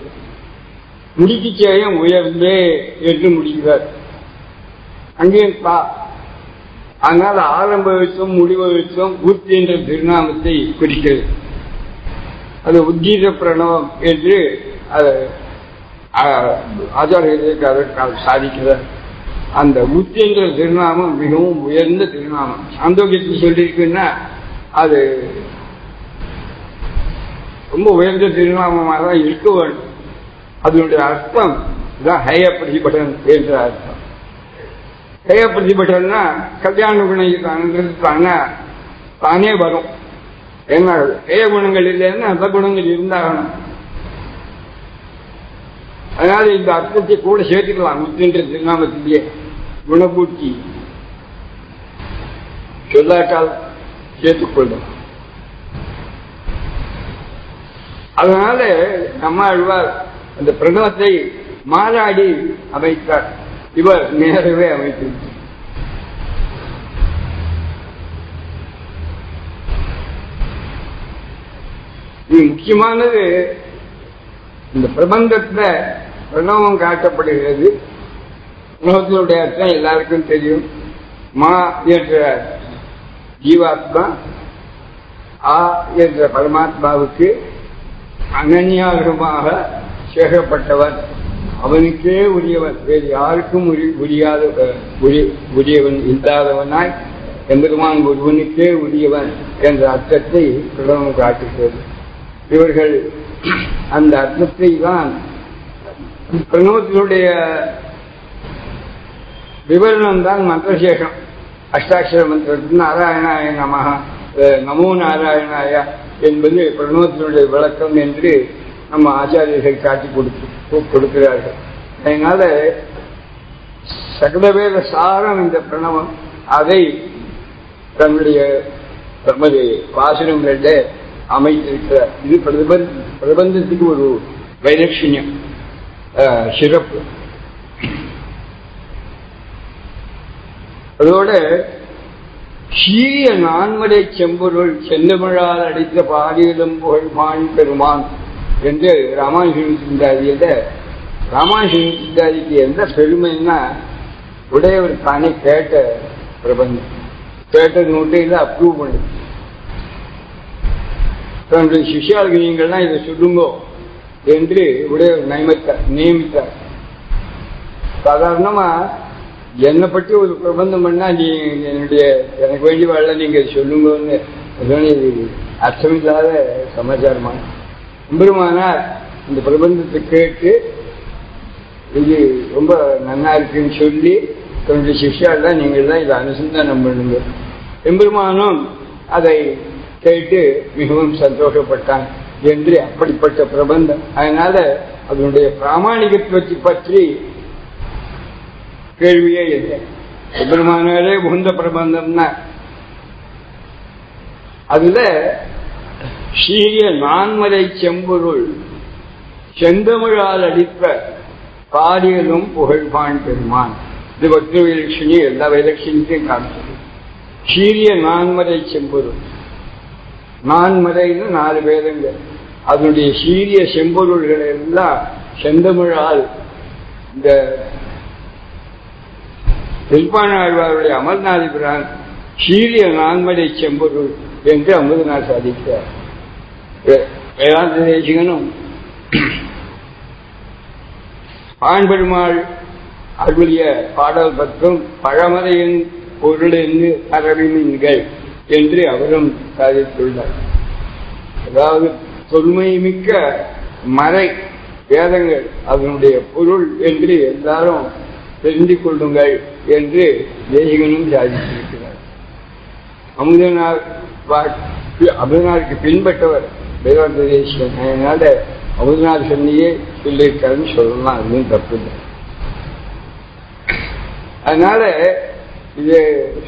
முடிக்கு சேயம் உயர்ந்தே என்று முடிக்கிறார். அங்கேயும் தா. ஆனால் ஆரம்ப விஷயம் முடிவு எழுத்தும் உத்தி என்ற திருநாமத்தை குறிக்கிறது. அது உத்தீத பிரணவம் என்று ஆச்சாரியர்களுக்கு சாதிக்கிற அந்த உத்தி திருநாமம் மிகவும் உயர்ந்த திருநாமம். சாந்தோக்கியத்தில் சொல்லியிருக்குன்னா அது ரொம்ப உயர்ந்த திருநாமமாக தான் இருக்க வேண்டும். அதனுடைய அர்த்தம் இதான் ஹய பிரதிபடன் என்ற அர்த்தம். ஹய பிரதிபட்டன்னா கல்யாண குணங்கிறது தானே தானே வரும். ஏன்னா ஹய குணங்கள் இல்லைன்னா அந்த குணங்கள் இருந்தாகணும். அதனால இந்த அர்த்தத்தை கூட சேர்த்துக்கலாம். முத்தின்ற திருநாமத்திலேயே. குணபூர்த்தி. சொல்லாட்டால் சேர்த்துக்கொள்ளும் அதனால நம்ம ஆழ்வார் அந்த பிரணவத்தை மாறாடி அமைத்தார். இவர் நேரவே அமைத்திருக்கிறார். முக்கியமானது இந்த பிரபந்தத்துல பிரணவம் காட்டப்படுகிறது. பிரணவத்தினுடைய அர்த்தம் எல்லாருக்கும் தெரியும். மா என்ற ஜீவாத்மா ஆ என்ற பரமாத்மாவுக்கு அனன்யாகமாக சேகப்பட்டவர். அவனுக்கே உரியவன் வேறு யாருக்கும் உரியாத உரியவன் இல்லாதவனாய் எம்பெருமான் ஒருவனுக்கே உரியவன் என்ற அர்த்தத்தை பிரணவம் காட்டுகிறது. இவர்கள் அந்த அர்த்தத்தை தான். பிரணவத்தினுடைய விவரணம் தான் மந்திரசேஷம். அஷ்டாட்சர மந்திரத்தின் நாராயணாய நமக நமோ நாராயணாயா என்பது பிரணவத்தினுடைய விளக்கம் என்று நம்ம ஆச்சாரியர்கள் காட்டி கொடுத்து கொடுக்கிறார்கள். அதனால சகலவேத சாரம் இந்த பிரணவம். அதை தன்னுடைய தமது வாசனங்களில் அமைத்திருக்கிறார் இது பிரபந்த பிரபந்தத்துக்கு ஒரு வைலட்சண்யம் சிறப்பு. அதோட சீய நான்மடை செம்பொருள் செந்தமிழால் அடித்த பாடியலும் புகழ்மான் பெருமான் என்று ராமானுஜன் சிந்தாதியில ராமானுஜன் சிந்தாதிக்கு எந்த பெருமைன்னா உடையவர் தானே கேட்ட பிரபந்தம். கேட்டது நோட்டையில் அப்ரூவ் பண்ணு தன்னுடைய சிஷ்யாளுக்கு நீங்கள்லாம் இதை சொல்லுங்கோ என்று உடையவர் நியமித்தார் நியமித்தார். சாதாரணமா என்னை பற்றி ஒரு பிரபந்தம் பண்ணா நீ என்னுடைய எனக்கு வேண்டிய வாழ நீங்க சொல்லுங்கன்னு அர்த்தமில்லாத சமாச்சாரமா பெருமானார் இந்த பிரபந்தத்தை கேட்டு இது ரொம்ப நன்னா இருக்குன்னு சொல்லி தன்னுடைய சிஷ்யாலாம் நீங்கள் தான் இதை அனுசந்தானம் பண்ணுங்க. எம்பெருமானும் அதை கேட்டு மிகவும் சந்தோஷப்பட்டான் என்று அப்படிப்பட்ட பிரபந்தம் அதனால அதனுடைய பிராமணிகத்துவத்தை பற்றி கேள்வியே இல்லை. சுப்பிரமணியரே உகந்த பிரபந்தம்னா அதுல சீரிய நான்மலை செம்பொருள் செந்தமிழால் அடித்த பாரியலும் புகழ்பான் பெருமான். இது பக்தி வைலட்சுமி எல்லா வைலட்சுமிக்கும் காமிச்சது. சீரிய நான்மலை செம்பொருள். நான்மறைன்னு நாலு பேருங்க. அதனுடைய சீரிய செம்பொருள்களை எல்லாம் செந்தமிழால் இந்த திருப்பானாழ்வாருடைய அமர்நாதிபிரான் சீரிய நான்மறை செம்பொருள் என்று அமிர்தநாள் சாதிக்கிறார். வேதாந்த தேசிகனும் பான்பெருமாள் அருளிய பாடல் பற்றும் பழமறையின் பொருள் என்று பரவினீர்கள் என்று அவரும் சாதித்துள்ளார் அதாவது தொன்மை மிக்க மறை வேதங்கள் அதனுடைய பொருள் என்று எல்லாரும் தெரிந்து கொள்ளுங்கள் என்று தேசிகனும் சாதித்திருக்கிறார். அமுதனார் அமுதனாருக்கு பின்பற்றவர் வேதாந்த தேசிகன் அதனால அமுதனார் சொன்னியே சொல்லியிருக்காருன்னு சொல்லலாம் அதுவும் தப்பு இல்லை. அதனால இது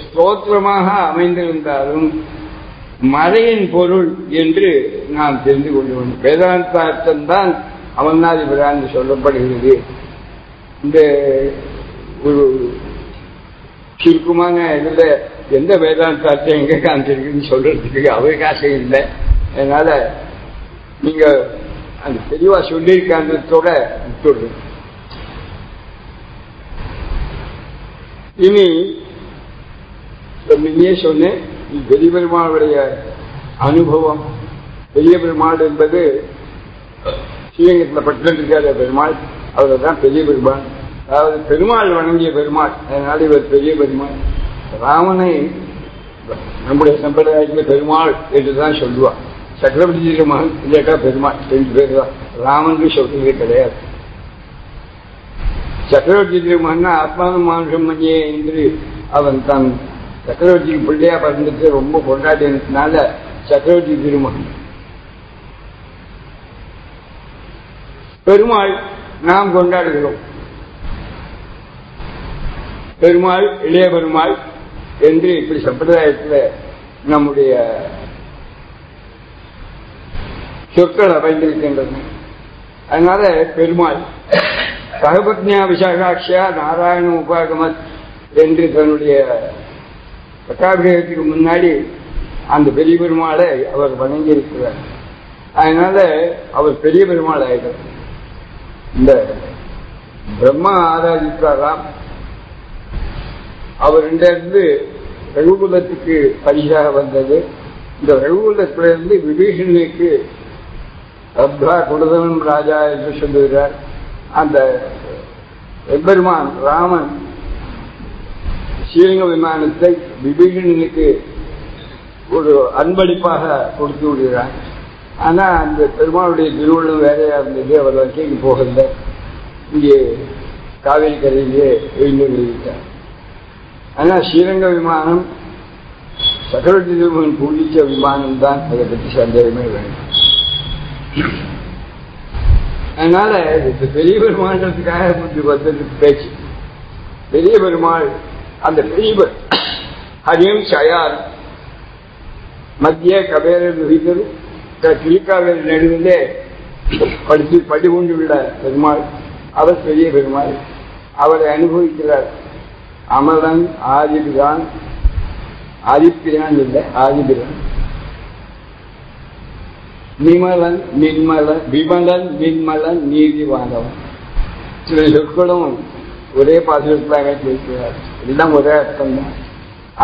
ஸ்தோத்திரமாக அமைந்திருந்தாலும் மறையின் பொருள் என்று நாம் தெரிந்து கொள்ள வேண்டும் வேதாந்தார்த்தம் தான் அமர்நாதிபுரான் சொல்லப்படுகிறது. இந்த ஒரு சுருக்கமான இதில் எந்த வேதாந்தார்த்தம் எங்கே காமிச்சிருக்குன்னு சொல்றதுக்கு அவகாசம் இல்லை. அதனால நீங்க அந்த தெளிவா சொல்லியிருக்கான்றதோட விட்டுடுறேன். இனி முன்னே சொன்னேன் பெரிய பெருமாளுடைய அனுபவம். பெரிய பெருமாள் என்பது ஸ்ரீரங்கத்தில் பட்டிருக்காத பெருமாள். அவர் தான் பெரிய பெருமாள். அதாவது பெருமாள் வணங்கிய பெருமாள். அதனால இவர் பெரிய பெருமாள். ராமனை நம்முடைய சம்பிரதாயத்தில் பெருமாள் என்றுதான் சொல்லுவார் சக்கரவர்த்தி மகன் இல்லாட்டா பெருமாள் ரெண்டு பேர் தான். ராமன் சொல்றதே கிடையாது. சக்கரவர்த்தி திருமகன் ஆத்மானுமானுஷம் மணியே என்று அவன் தன் சக்கரவர்த்திக்கு பிள்ளையா பிறந்துட்டு ரொம்ப கொண்டாடினதுனால சக்கரவர்த்தி திருமகன் பெருமாள் நாம் கொண்டாடுகிறோம். பெருமாள் இளைய பெருமாள் என்று இப்படி சம்பிரதாயத்தில் நம்முடைய சொற்கள் அமைந்திருக்கின்றன. அதனால பெருமாள் சகபத்னியா விசாகாட்சியா நாராயண உபாகமத் என்று தன்னுடைய பட்டாபிஷேகத்துக்கு முன்னாடி அந்த பெரிய பெருமாளை அவர் வணங்கியிருக்கிறார். அதனால அவர் பெரிய பெருமாள் ஆயிட்டார். இந்த பிரம்மா ஆராதித்தாராம். அவர் ரகுகுலத்துக்கு பரிசாக வந்தது. இந்த ரகுகுலத்திலிருந்து விபீஷணனுக்கு அப்தா குடதவன் ராஜா என்று சொல்லுகிறார். அந்த எம்பெருமான் ராமன் ஸ்ரீரங்க விமானத்தை விபீஷணனுக்கு ஒரு அன்பளிப்பாக கொடுத்து விடுகிறான் ஆனா அந்த பெருமாளுடைய திருவுள்ளம் வேறையா இருந்தது அவர் வரைக்கும் போகல. இங்கே காவேரி கரையிலே எழுந்து விட்டார் ஆனா ஸ்ரீரங்க விமானம் சக்கரவர்த்தி திருமகன் பூஜித்த விமானம் தான் அதை பற்றி சந்தேகமே வேண்டும். அதனால இது பெரிய பெருமான்றதுக்காக புத்தி வந்தது பேச்சு. பெரிய பெருமாள் அந்த பெரிய ஹரியம் சயார் மத்திய கபேரர் விகிதர் கிளிக்காவேரி நடுவிலே படித்து படி கொண்டுள்ள பெருமாள் அவர் பெரிய பெருமாள். அவரை அனுபவிக்கிறார். அமரன் ஆதிபிரான் ஆதிப்பிரான் இல்லை ஆதிபிரான். நிமலன் மின்மலன் விமலன் நீதி வாந்தவன் சில சொற்களும் ஒரே பாசுரத்திலாக பேசுகிறார். எல்லாம் ஒரே அர்த்தம் தான்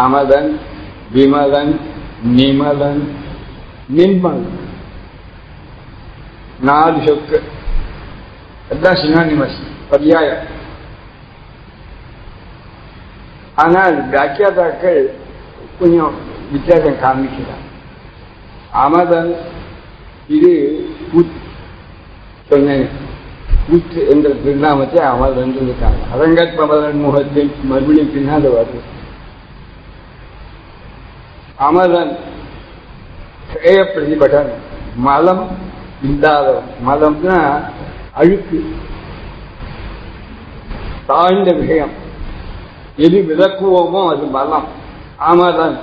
அமலன் விமலன் நிமலன் நின்மலன் நாலு சொற்கு எல்லாம் சினானிமஸ் பரியாயம் ஆனால் வியாக்கியாதாக்கள் கொஞ்சம் வித்தியாசம் காமிக்கிறார் அமதன் இது புத் சொன்னேன் புத் என்ற திருநாமத்தை அமதன் இருக்காங்க அரங்கத் அமதன் முகத்தில் மறுபடியும் பின்னால் வருது. அமரன் ஹேய பிரதிபடன் மலம் இல்லாதவன் மலம்னா அழுக்கு. தாழ்ந்த விஷயம். எது விளக்குவோமோ அது மலம். ஆமாதான்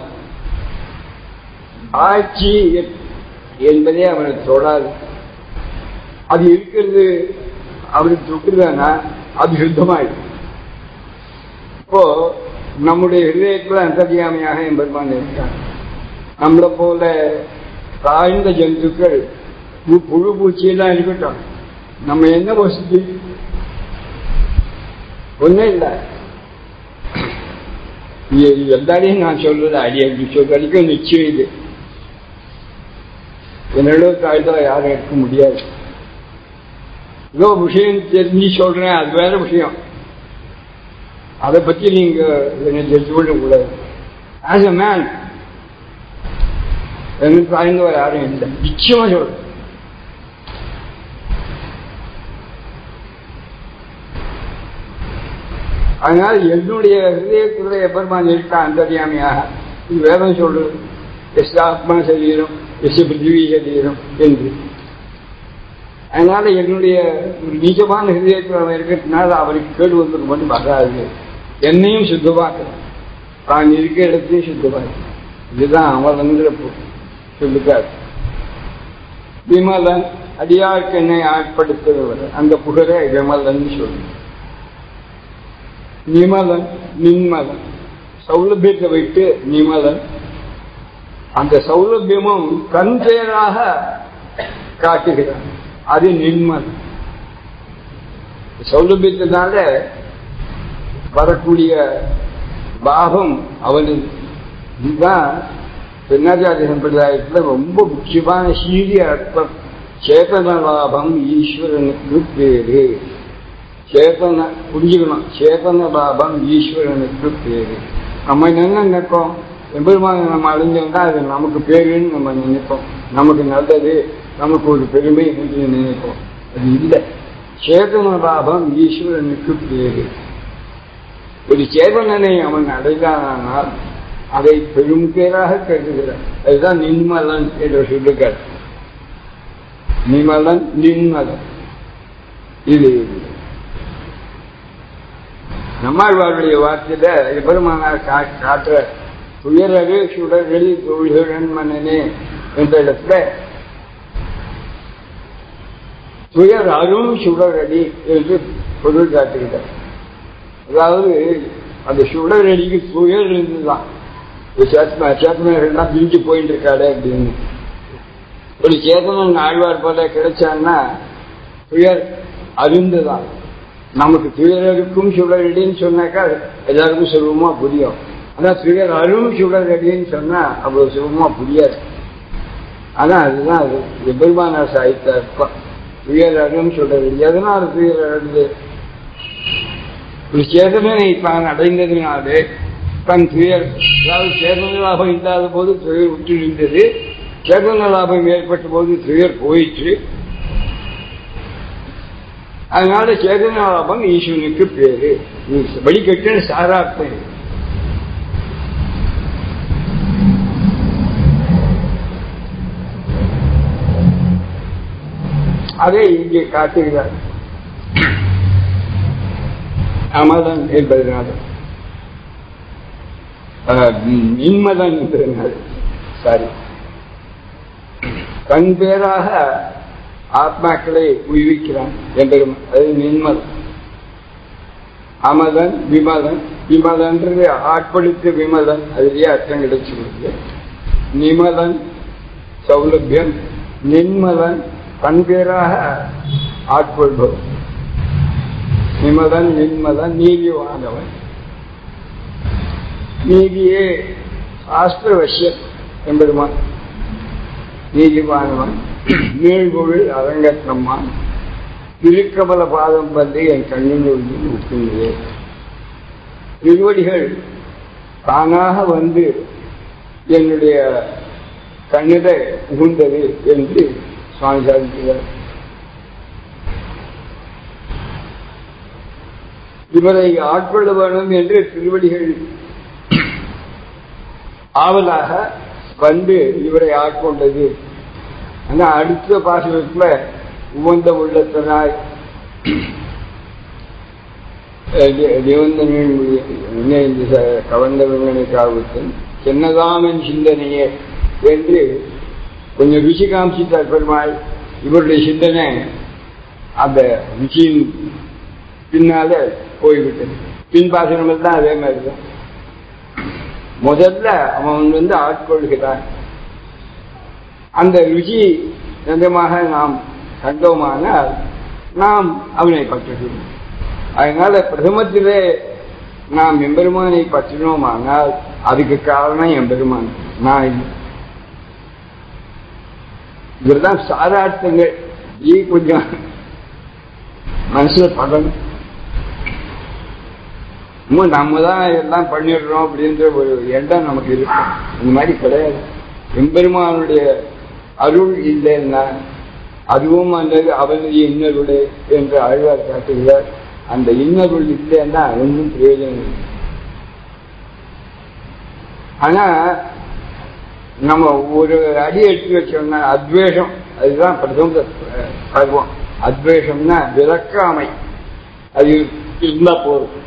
ஆட்சி என்பதே அவனை தொடாது அது இருக்கிறது அவனுக்கு தொட்டுதானா அது சுத்தமாயிடும் இப்போ நம்முடைய ஹிருதயத்தில் அந்தரியாமையாக எம்பெருமான் இருக்கான் நம்மளை போல தாழ்ந்த ஜந்துக்கள் புழு பூச்சியெல்லாம் இருக்கட்டும். நம்ம என்ன வசதி? ஒன்றும் இல்லை. எல்லாரையும் நான் சொல்றது அடி அப்படி சொல்ற நிச்சயம் இது. என்னோட தாழ்த்தல யாரும் எடுக்க முடியாது. ஏதோ விஷயம் தெரிஞ்சு சொல்றேன் அது வேற விஷயம். அதை பத்தி நீங்க என்ன தெரிஞ்சு கொள்ள கூடாது ஆஸ் அ மேன் எனக்கு சாய்ந்தவர் யாரும் இல்லை. நிச்சயமா சொல்றேன். அதனால என்னுடைய ஹிருதயத்துடைய பெருமான் இருக்கா அந்தரியாமையாக இது வேதம் சொல்றது. எஸ் ஆத்மா சரீரம் எஸ் பிருத்திவி சரீரம் என்று. அதனால என்னுடைய ஒரு நீச்சமான ஹிருதயத்தில் அவன் இருக்கிறதுனால அவருக்கு கேடு வந்து மட்டும் வராது என்னையும் சுத்தமாக்குறேன் தான் இருக்கிற இடத்தையும் சுத்தமாக்குறேன் இதுதான் அவன்ங்கிற சொல்லுக்காரு விமலன் அடியாருக்கு என்னை ஆட்படுத்துகிறவர். அந்த புகழை விமலன் சொல்லு நிமலன் நின்மலன் சௌலபியத்தை வைத்து நிமலன் அந்த சௌலபியமும் கண் பேராக காட்டுகிறான் அது நிம்மதி சௌலபியத்தினால வரக்கூடிய பாகம் அவனுக்கு இதுதான் பெண்ணாச்சாரிய சம்பிரதாயத்தில் ரொம்ப முக்கியமான சீரிய அர்த்தம். சேதன லாபம் ஈஸ்வரனுக்கு பேரு. சேதன புரிஞ்சுக்கணும். சேதன லாபம் ஈஸ்வரனுக்கு பேரு. நம்ம என்ன நினைப்போம்? எம்பெருமான நம்ம அழிஞ்சோம்னா அது நமக்கு பேருன்னு நம்ம நினைப்போம். நமக்கு நல்லது. நமக்கு ஒரு பெருமை என்று நினைப்போம். அது இல்லை. சேதன லாபம் ஈஸ்வரனுக்கு பேரு ஒரு சேதனனை அவன் அடைந்தானால் அதை பெரும் பேராக கருதுகிறான். அதுதான் நின்மலன் என்று சொல்லுகிறார். நிமலன் நின்மலன். இது நம்மாழ்வாருடைய வார்த்தையில எபெருமானார் கா- காட்டுற துயரவே சுடரடி தொழில்கள் மன்னனே என்ற இடத்துல துயர் அரும் சுடரடி என்று பொருள் காட்டுகிறார் அதாவது அந்த சுடரடிக்கு துயர் இருந்துதான். சேத்தன சேத்தனர்கள்லாம் பிரிஞ்சு போயிட்டு இருக்காளே அப்படின்னு. ஒரு சேதனன் ஆழ்வார் போல கிடைச்சான்னா துயர் அருந்துதான். நமக்கு துயரருக்கும் சுடரடின்னு சொன்னாக்கா எல்லாருக்கும் சுலபமா புரியும். ஆனா துயர் அரும் சுடரடின்னு சொன்னா அவ்வளவு சுலபமா புரியாது. ஆனா அதுதான் அது எபெருமான சாய்த்த அர்த்தம் சொல்றது அரும் எதனால் துயர் அழுது ஒரு சேதனை தான் அடைந்ததினாலே தன் துயர் அதாவது சேதன லாபம் இல்லாத போது துயர் விட்டிருந்தது சேதன லாபம் ஏற்பட்ட போது துயர் போயிற்று. அதனால சேதன லாபம் ஈஸ்வரனுக்கு பேரு. வடிகட்டு சாராப்பேன் அதை இங்கே காட்டுகிறார். அமதன் என்பதனால. நின்மதன் என்பதனால. சாரி கண் பேராக ஆத்மாக்களை உய்விக்கிறான் என்பதும் அது நின்மதன் அமதன் விமதன் விமதன்றது ஆட்படுத்த விமதன் அதுலேயே அர்த்தம் கிடைச்சிருக்கு நிமதன் சௌலபியம். நின்மதன் பண்பேராக ஆட்கொள்பவன். நிமதன் நின்மதன் நீதிவானவன் நீதியே சாஸ்திர வசியம் என்பதுமான் நீதிவானவன் நீழ்கொழு அரங்கத்தம்மான் திருக்கமல பாதம் வந்து என் கண்ணின் ஒளியில் உட்கின்றே திருவடிகள் தானாக வந்து என்னுடைய கண்ணிட உகுந்தது என்று சுவாமி சாதிக்கிறார் இவரை ஆட்கொள்ள வேண்டும் என்று திருவடிகள் ஆவலாக வந்து இவரை ஆட்கொண்டது. ஆனா அடுத்த பாசகத்துல உவந்த உள்ளத்தனாய் கவர்ந்த வெங்கனை காவத்தன் சின்னதாமன் சிந்தனையே என்று கொஞ்சம் ருச்சி காமிச்சிட்டார் பெருமாள். இவருடைய சிந்தனை அந்த ருச்சியின் பின்னால போய்விட்டது. பின்பாசனங்கள் தான் அதே மாதிரி தான். முதல்ல அவன் வந்து ஆட்கொள்கிறான். அந்த ருச்சி நிஜமாக நாம் கண்டோமானால் நாம் அவனை பற்றுகிறோம். அதனால பிரதமத்திலே நாம் எம்பெருமானை பற்றினோமானால் அதுக்கு காரணம் எம்பெருமான். நான் இதுதான் இவர்தான் சாரார்த்தங்கள் நீ கொஞ்சம் மனசுல படணும். இன்னும் நம்ம தான் எல்லாம் பண்ணிடுறோம் அப்படின்ற ஒரு எண்ணம் நமக்கு இருக்கும். இந்த மாதிரி கிடையாது. எம்பெருமானுடைய அருள் இல்லைன்னா அதுவும் அந்த அவனுடைய இன்னருள் என்று ஆழ்வார் காட்டுகிறார். அந்த இன்னருள் இல்லைன்னா ஒன்றும் பிரயோஜனம் இல்லை. ஆனா நம்ம ஒரு அடி எடுத்து வச்சோம்னா அத்வேஷம் அதுதான் பிரதம பருவம். அத்வேஷம்னா விளக்காமை. அது இருந்தா போதும்.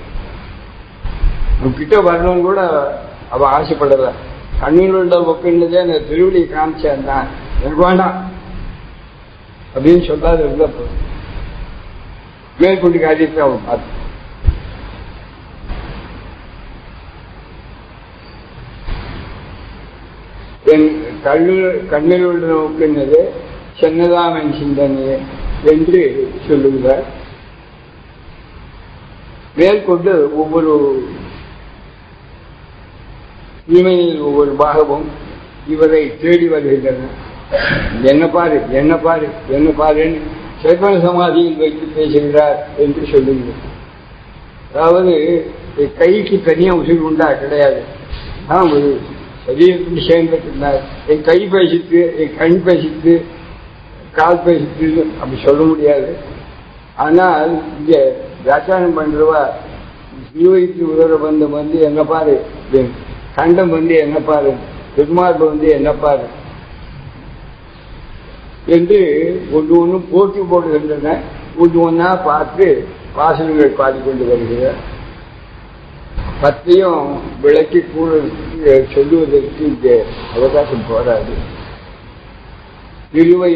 கிட்ட வரணும்னு கூட அவ ஆசைப்படல. கண்ணில் உள்ள ஒப்பின்னதே அந்த திருவிழி காமிச்சேன் தான் எனக்கு வேண்டாம். அப்படின்னு சொல்லாத இருந்தா போதும். மேற்கொண்டு காரியத்தை அவன் பார்த்து என் கல்லு கண்ணில் உள்ள நோக்கினது சென்னதாமன் சிந்தனையே என்று சொல்லுகிறார். மேற்கொண்டு ஒவ்வொரு இமையில் ஒவ்வொரு பாகமும் இவரை தேடி வருகின்றன. என்ன பாரு என்ன பாரு என்ன பாருன்னு சைபன சமாதியில் வைத்து பேசுகிறார் என்று சொல்லுகிறார் அதாவது கைக்கு தனியாக உசிர் உண்டா? கிடையாது. ஆஹ் ஒரு சரீரத்தில் என் கை பேசிட்டு என் கண் பேசிட்டு கால் பேசிட்டு அப்படி சொல்ல முடியாது. ஆனால் இங்கே வியாக்கியானம் பண்றவா சிறுவைக்கு உதர பந்தம் வந்து என்ன பாரு கண்டம் வந்து என்ன பாரு பெருமாள் வந்து என்ன பாரு என்று ஒன்று ஒன்று போட்டி போடுகின்றன. ஒன்று ஒன்றா பார்த்து பாசனங்கள் பாடிக்கொண்டு வருகிற பற்றியும் விளக்கி கூட சொல்லுவதற்கு இங்கே அவகாசம் போராது. இருவை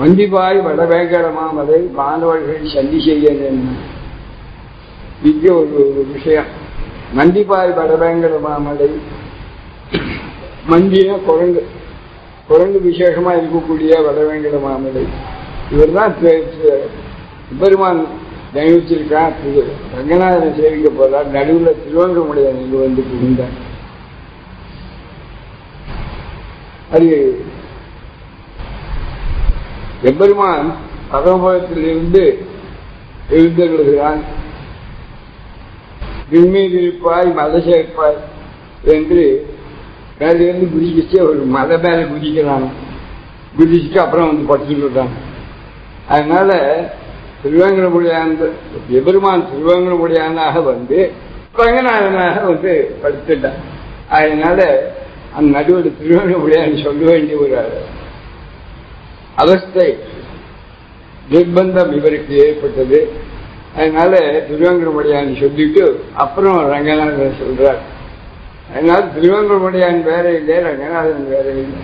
மந்திபாய் வடவேங்கடமாமலை மாணவர்கள் சந்தி செய்ய இங்கே ஒரு விஷயம். மந்திபாய் வடவேங்கடமாமலை மந்தினா குரங்கு. குரங்கு விசேஷமா இருக்கக்கூடிய வடவேங்கட மாமலை. இவர் தான் பெருமான் நினைவிச்சிருக்கான் ரங்கநாதனை சேவிக்க போறார். நடுவில் திருவங்கமுடையான் இங்கு வந்து புகுந்தார். அது எம்பெருமான் பரமபதத்திலிருந்து எழுந்தருளுகிறான். விண்மீது இருப்பாய் மத சேர்ப்பாய் என்று வேலையிலேருந்து குதிக்கிச்சு ஒரு மலை மேலே குதிக்கிறான் குதிச்சுட்டு அப்புறம் வந்து படுத்துட்டு இருக்காங்க அதனால திருவேங்கடமுடியாந்த எபெருமான் திருவேங்கடமுடியானாக வந்து ரங்கநாதனாக வந்து படுத்துட்டான் அதனால அந்த நடுவில் திருவேங்கடமுடியான்னு சொல்ல வேண்டிய ஒரு அவஸ்தை நிர்பந்தம் இவருக்கு ஏற்பட்டது. அதனால திருவேங்கடமுடியான்னு சொல்லிட்டு அப்புறம் ரங்கநாதன் சொல்றார். அதனால திருவேங்கடமுடியான் வேற இல்லை ரங்கநாதன் வேற இல்லை.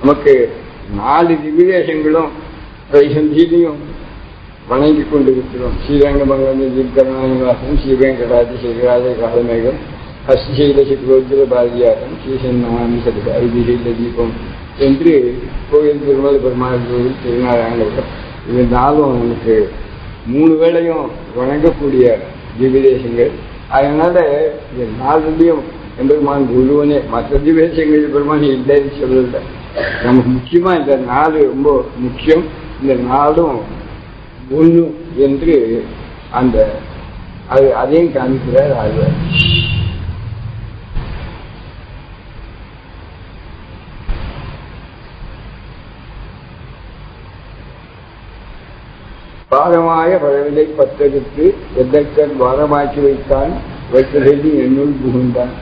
நமக்கு நாலு திவ்யதேசங்களும் வைசந்தியிலையும் வணங்கி கொண்டிருக்கிறோம். ஸ்ரீரங்கமங்கலம் ஜீர்கரணாநிவாசம் ஸ்ரீவேங்கடாதி ஸ்ரீராஜ காலமேகம் ஹஸ்திசைல சித்ரோஜர பாரதியாரம் ஸ்ரீசன்னாமி சதுக ஐதிசைல தீபம் என்று கோயில் திருமல பெருமாள் கோவில் திருநாராயணபுரம். இது நாளும் நமக்கு மூணு வேளையும் வணங்கக்கூடிய திவ்யதேசங்கள் அதனால இந்த நாலுலையும் எம்பெருமான் குருவனே மற்ற திவேசங்கள் பெருமான் இல்லைன்னு சொல்லல நமக்கு முக்கியமா இந்த நாடு ரொம்ப முக்கியம் இந்த நாடும் ஒன்று என்று அந்த அது அதையும் காமிக்கிறார் ஆழ்வார் பாரமாய பலவிலை பத்தெடுத்து எதற்கன் பாரமாக்கி வைத்தான் வைத்ததெல்லி என்னுள் புகுந்தான்.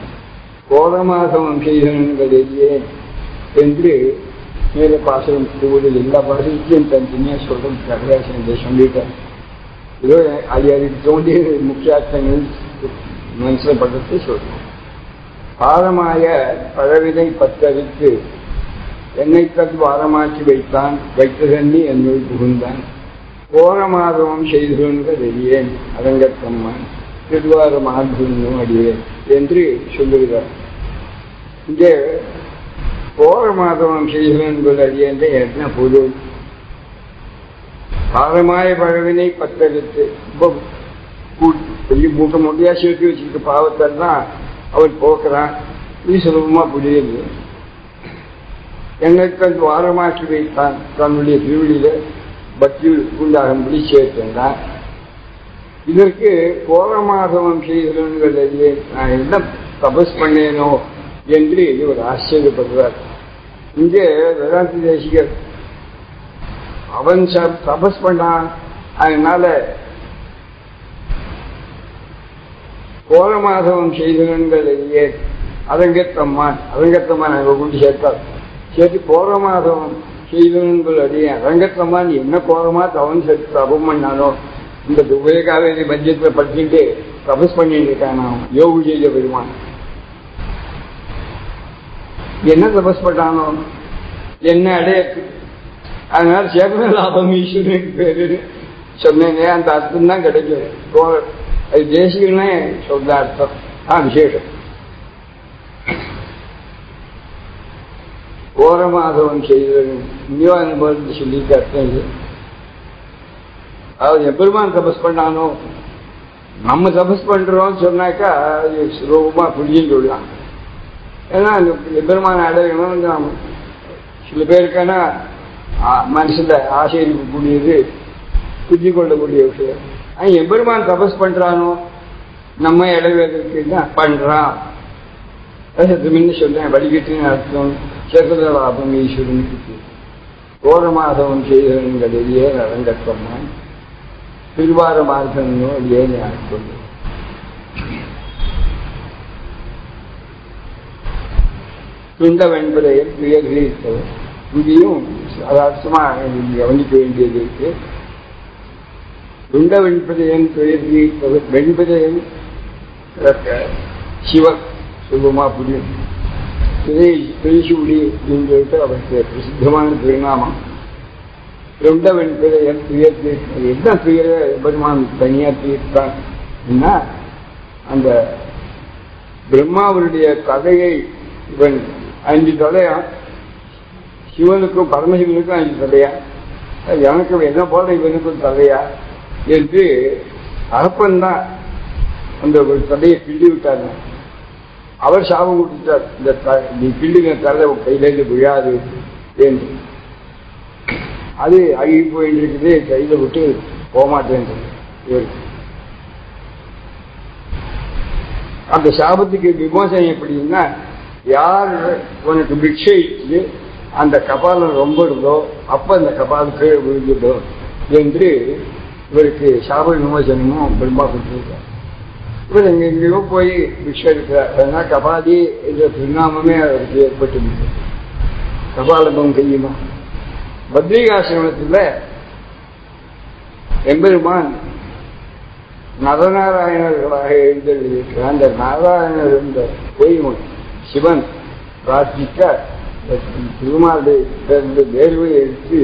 கோரமாசமம் செய்தனங்களே என்று மேல பாசனம் கூடுதல் எல்லா பாசனத்தையும் தனித்தனியாக சொல்றது கடகாசன் இதை சொல்லிட்டேன் இதோ ஐயாயிரத்தி தோண்டிய முக்கியார்த்தங்கள் மனசில் படுறது சொல்றோம். பாரமாய பழவினை பத்தறித்து என்னை தன் வாரமாக்கி வைத்தான் வைத்ததன்னி என்னுள் புகுந்தான். கோரமாதவம் செய்துன்ற வெளியேன் அரங்கத்தம்மான் திருவார மாதம் அடியேன் என்று சொல்லுகிறார். இங்கே கோர செய்து கொண்டு அடியேன் என்ன பொருள்? பாரமாய பழவினை பத்தெடுத்து ரொம்ப பெரிய மூட்டை மூட்டையா சேர்த்து வச்சிருக்க பாவத்தெல்லாம் அவர் போக்குறான். இது சுலபமா புரியுது. எங்களுக்கு தன் வாரமாக்கி வைத்தான் தன்னுடைய திருவிழியில பக்தி உண்டாகும்படி சேர்த்திருந்தான் இதற்கு கோரமாதவம் செய்கிறவர்களே நான் என்ன தபஸ் பண்ணேனோ என்று இவர் ஆச்சரியப்படுறார் இங்கே வேதாந்தி தேசிகர் அவன் தபஸ் பண்ணான். அதனால கோரமாதவம் செய்தவர்களே அரங்கத்தம்மான் அரங்கத்தம்மான் அங்க கொண்டு சேர்த்தார். சேர்த்து கோரமாதவம் செய்தவன்கள் அடியே நீ என்ன கோரமா? தவன் சேர்த்து தபம் பண்ணானோ இந்த உபயகாவேரி பட்ஜெட்ல படிச்சுட்டு தபஸ் பண்ணிட்டு இருக்கான்? யோகு செய்த பெருமான். என்ன தபஸ் பண்ணானோ என்ன அடைய அதனால சேர்ந்த லாபம் ஈஸ்வரன் பேரு. சொன்னேங்க அந்த அர்த்தம் தான் கிடைக்கும் அது தேசிகனே சொல்ற அர்த்தம். ஆ விசேஷம். கோரமாதவன் செய்தவன் நிவாரணம் சொல்லிட்டு அர்த்தம் அவர் எப்பெருமான் தபஸ் பண்ணானோ? நம்ம தபஸ் பண்றோம்னு சொன்னாக்கா அது சுலபமா புரியும் சொல்லலாம் ஏன்னா எப்பெருமான அடையணும் நாம் சில பேருக்கான மனசுல ஆசை இருக்கக்கூடியது புரிஞ்சு கொள்ளக்கூடிய விஷயம். ஆனா எப்பெருமான் தபஸ் பண்றானோ? நம்ம இடைவேதற்கு தான் பண்றான். முன்ன சொல்றேன் வடிகட்டின அர்த்தம். சேகர லாபம் ஈஸ்வரனுக்கு கோரமாதவன் செய்தவன்களிலேயே நடங்கட்டமான் திருவார மார்க்கனோ ஏன் ஆட்கொண்டு துண்ட வெண்பதையில் துயர்கிறவர் இங்கேயும் அதார்த்தமா கவனிக்க வேண்டியது இருக்கு. துண்ட வெண்பதையன் துயர்கிறவர் வெண்பதையன் சிவன் சுலபமா புரியும். திரை திரைசூடி அப்படின்னு சொல்லிட்டு அவருக்கு பிரசித்தமான திருநாமம் ரெண்டவன் பிறையன் துயர் தீர்த்தது என்ன துயர பெருமான் தனியா தீர்த்தான் அந்த பிரம்மாவருடைய கதையை இவன் அஞ்சு தலையா சிவனுக்கும் பரமசிவனுக்கும் அஞ்சு தலையா எனக்கு என்ன போல இவனுக்கும் தலையா என்று அரப்பன் தான் அந்த ஒரு தலையை கிள்ளி விட்டாங்க அவர் சாபம் கொடுத்தார் இந்த நீ கிள்ளுங்க தலை கையிலேருந்து விழாது என்று. அது அழுகி போயிட்டு கையில விட்டு போகமாட்டேன் இவருக்கு. அந்த சாபத்துக்கு விமோசனம் எப்படின்னா யார் உனக்கு பிக்ஷை அந்த கபாலம் ரொம்ப இருந்தோ அப்ப அந்த கபாலம் கீழே விழுந்துடும் என்று இவருக்கு சாப விமோசனமும் பிரம்மா கொடுத்திருக்கார். இவர் எங்கெங்கேயோ போய் பிக்ஷை இருக்கிறார் அதனால் கபாலி என்ற திருநாமமே அவருக்கு ஏற்பட்டு கபாலபம் கையுமா பத்ரிகாசிரமத்தில் எம்பெருமான் நரநாராயணர்களாக எழுந்திருக்கிற அந்த நாராயணர் என்ற பொய்மொழி சிவன் பிரார்த்திக்க திருமாலை பிறந்து வேர்வை எடுத்து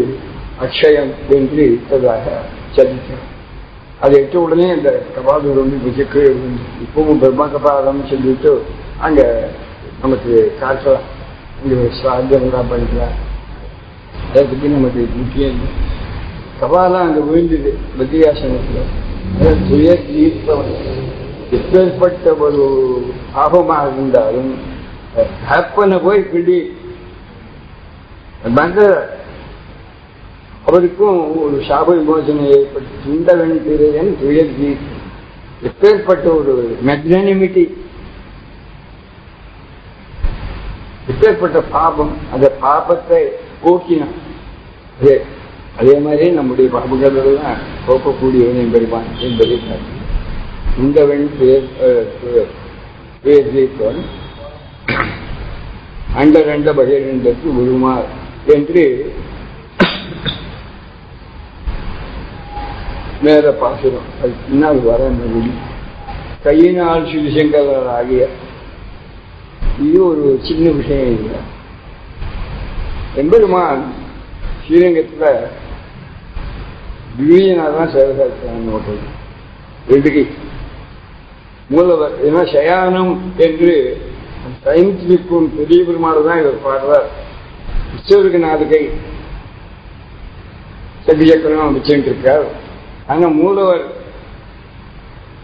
அக்ஷயம் என்று இருப்பதாக சரித்திரம் அதை எட்ட உடனே அந்த கபாலூர் வந்து மிக கீழே இப்பவும் பிரம்மா கபாலம் சொல்லிட்டு அங்க நமக்கு காட்டலாம் இங்க ஒரு சாத்தியம்லாம் பண்ணிக்கலாம் அதை பற்றி நமக்கு முக்கியம் இல்லை. கபாலம் அங்க விழுந்தது பத்ரியாசனத்தில் சுய தீர்த்தம் எப்பேற்பட்ட ஒரு ஆபமாக இருந்தாலும் ஹேப்பனை போய் பிடி. மந்த அவருக்கும் ஒரு சாப விமோசனை ஏற்பட்டு சுந்தரன் திரையன் துயர் தீர்த்தம் எப்பேற்பட்ட ஒரு மெக்னனிமிட்டி எப்பேற்பட்ட பாபம் அந்த பாபத்தை போக்கினான். அதே அதே மாதிரி நம்முடைய பாபங்கள் எல்லாம் போக்கக்கூடியவன் பெறுவான் என்பதை சுந்தவன் பேர் அண்ட ரெண்ட பகிரண்டத்து உருமார் என்று மேல பாசுரம். அது பின்னால் வர முடியும் கையினால் சிவசங்கரர் ஆகிய இது ஒரு சின்ன விஷயம் இல்லை. எம்பெருமான் ஸ்ரீரங்கத்தில் திவ்யனாக தான் சேவை ஓட்டது. ரெண்டுகை மூலவர் ஏன்னா சயானம் என்று சயின்டிஃபிக்கும் பெரிய பெருமாள் தான் இவர் பாடுறார். உச்சவருக்கு நாலு கை சத்தியக்கரம் வச்சுட்டு இருக்கார். ஆனா மூலவர்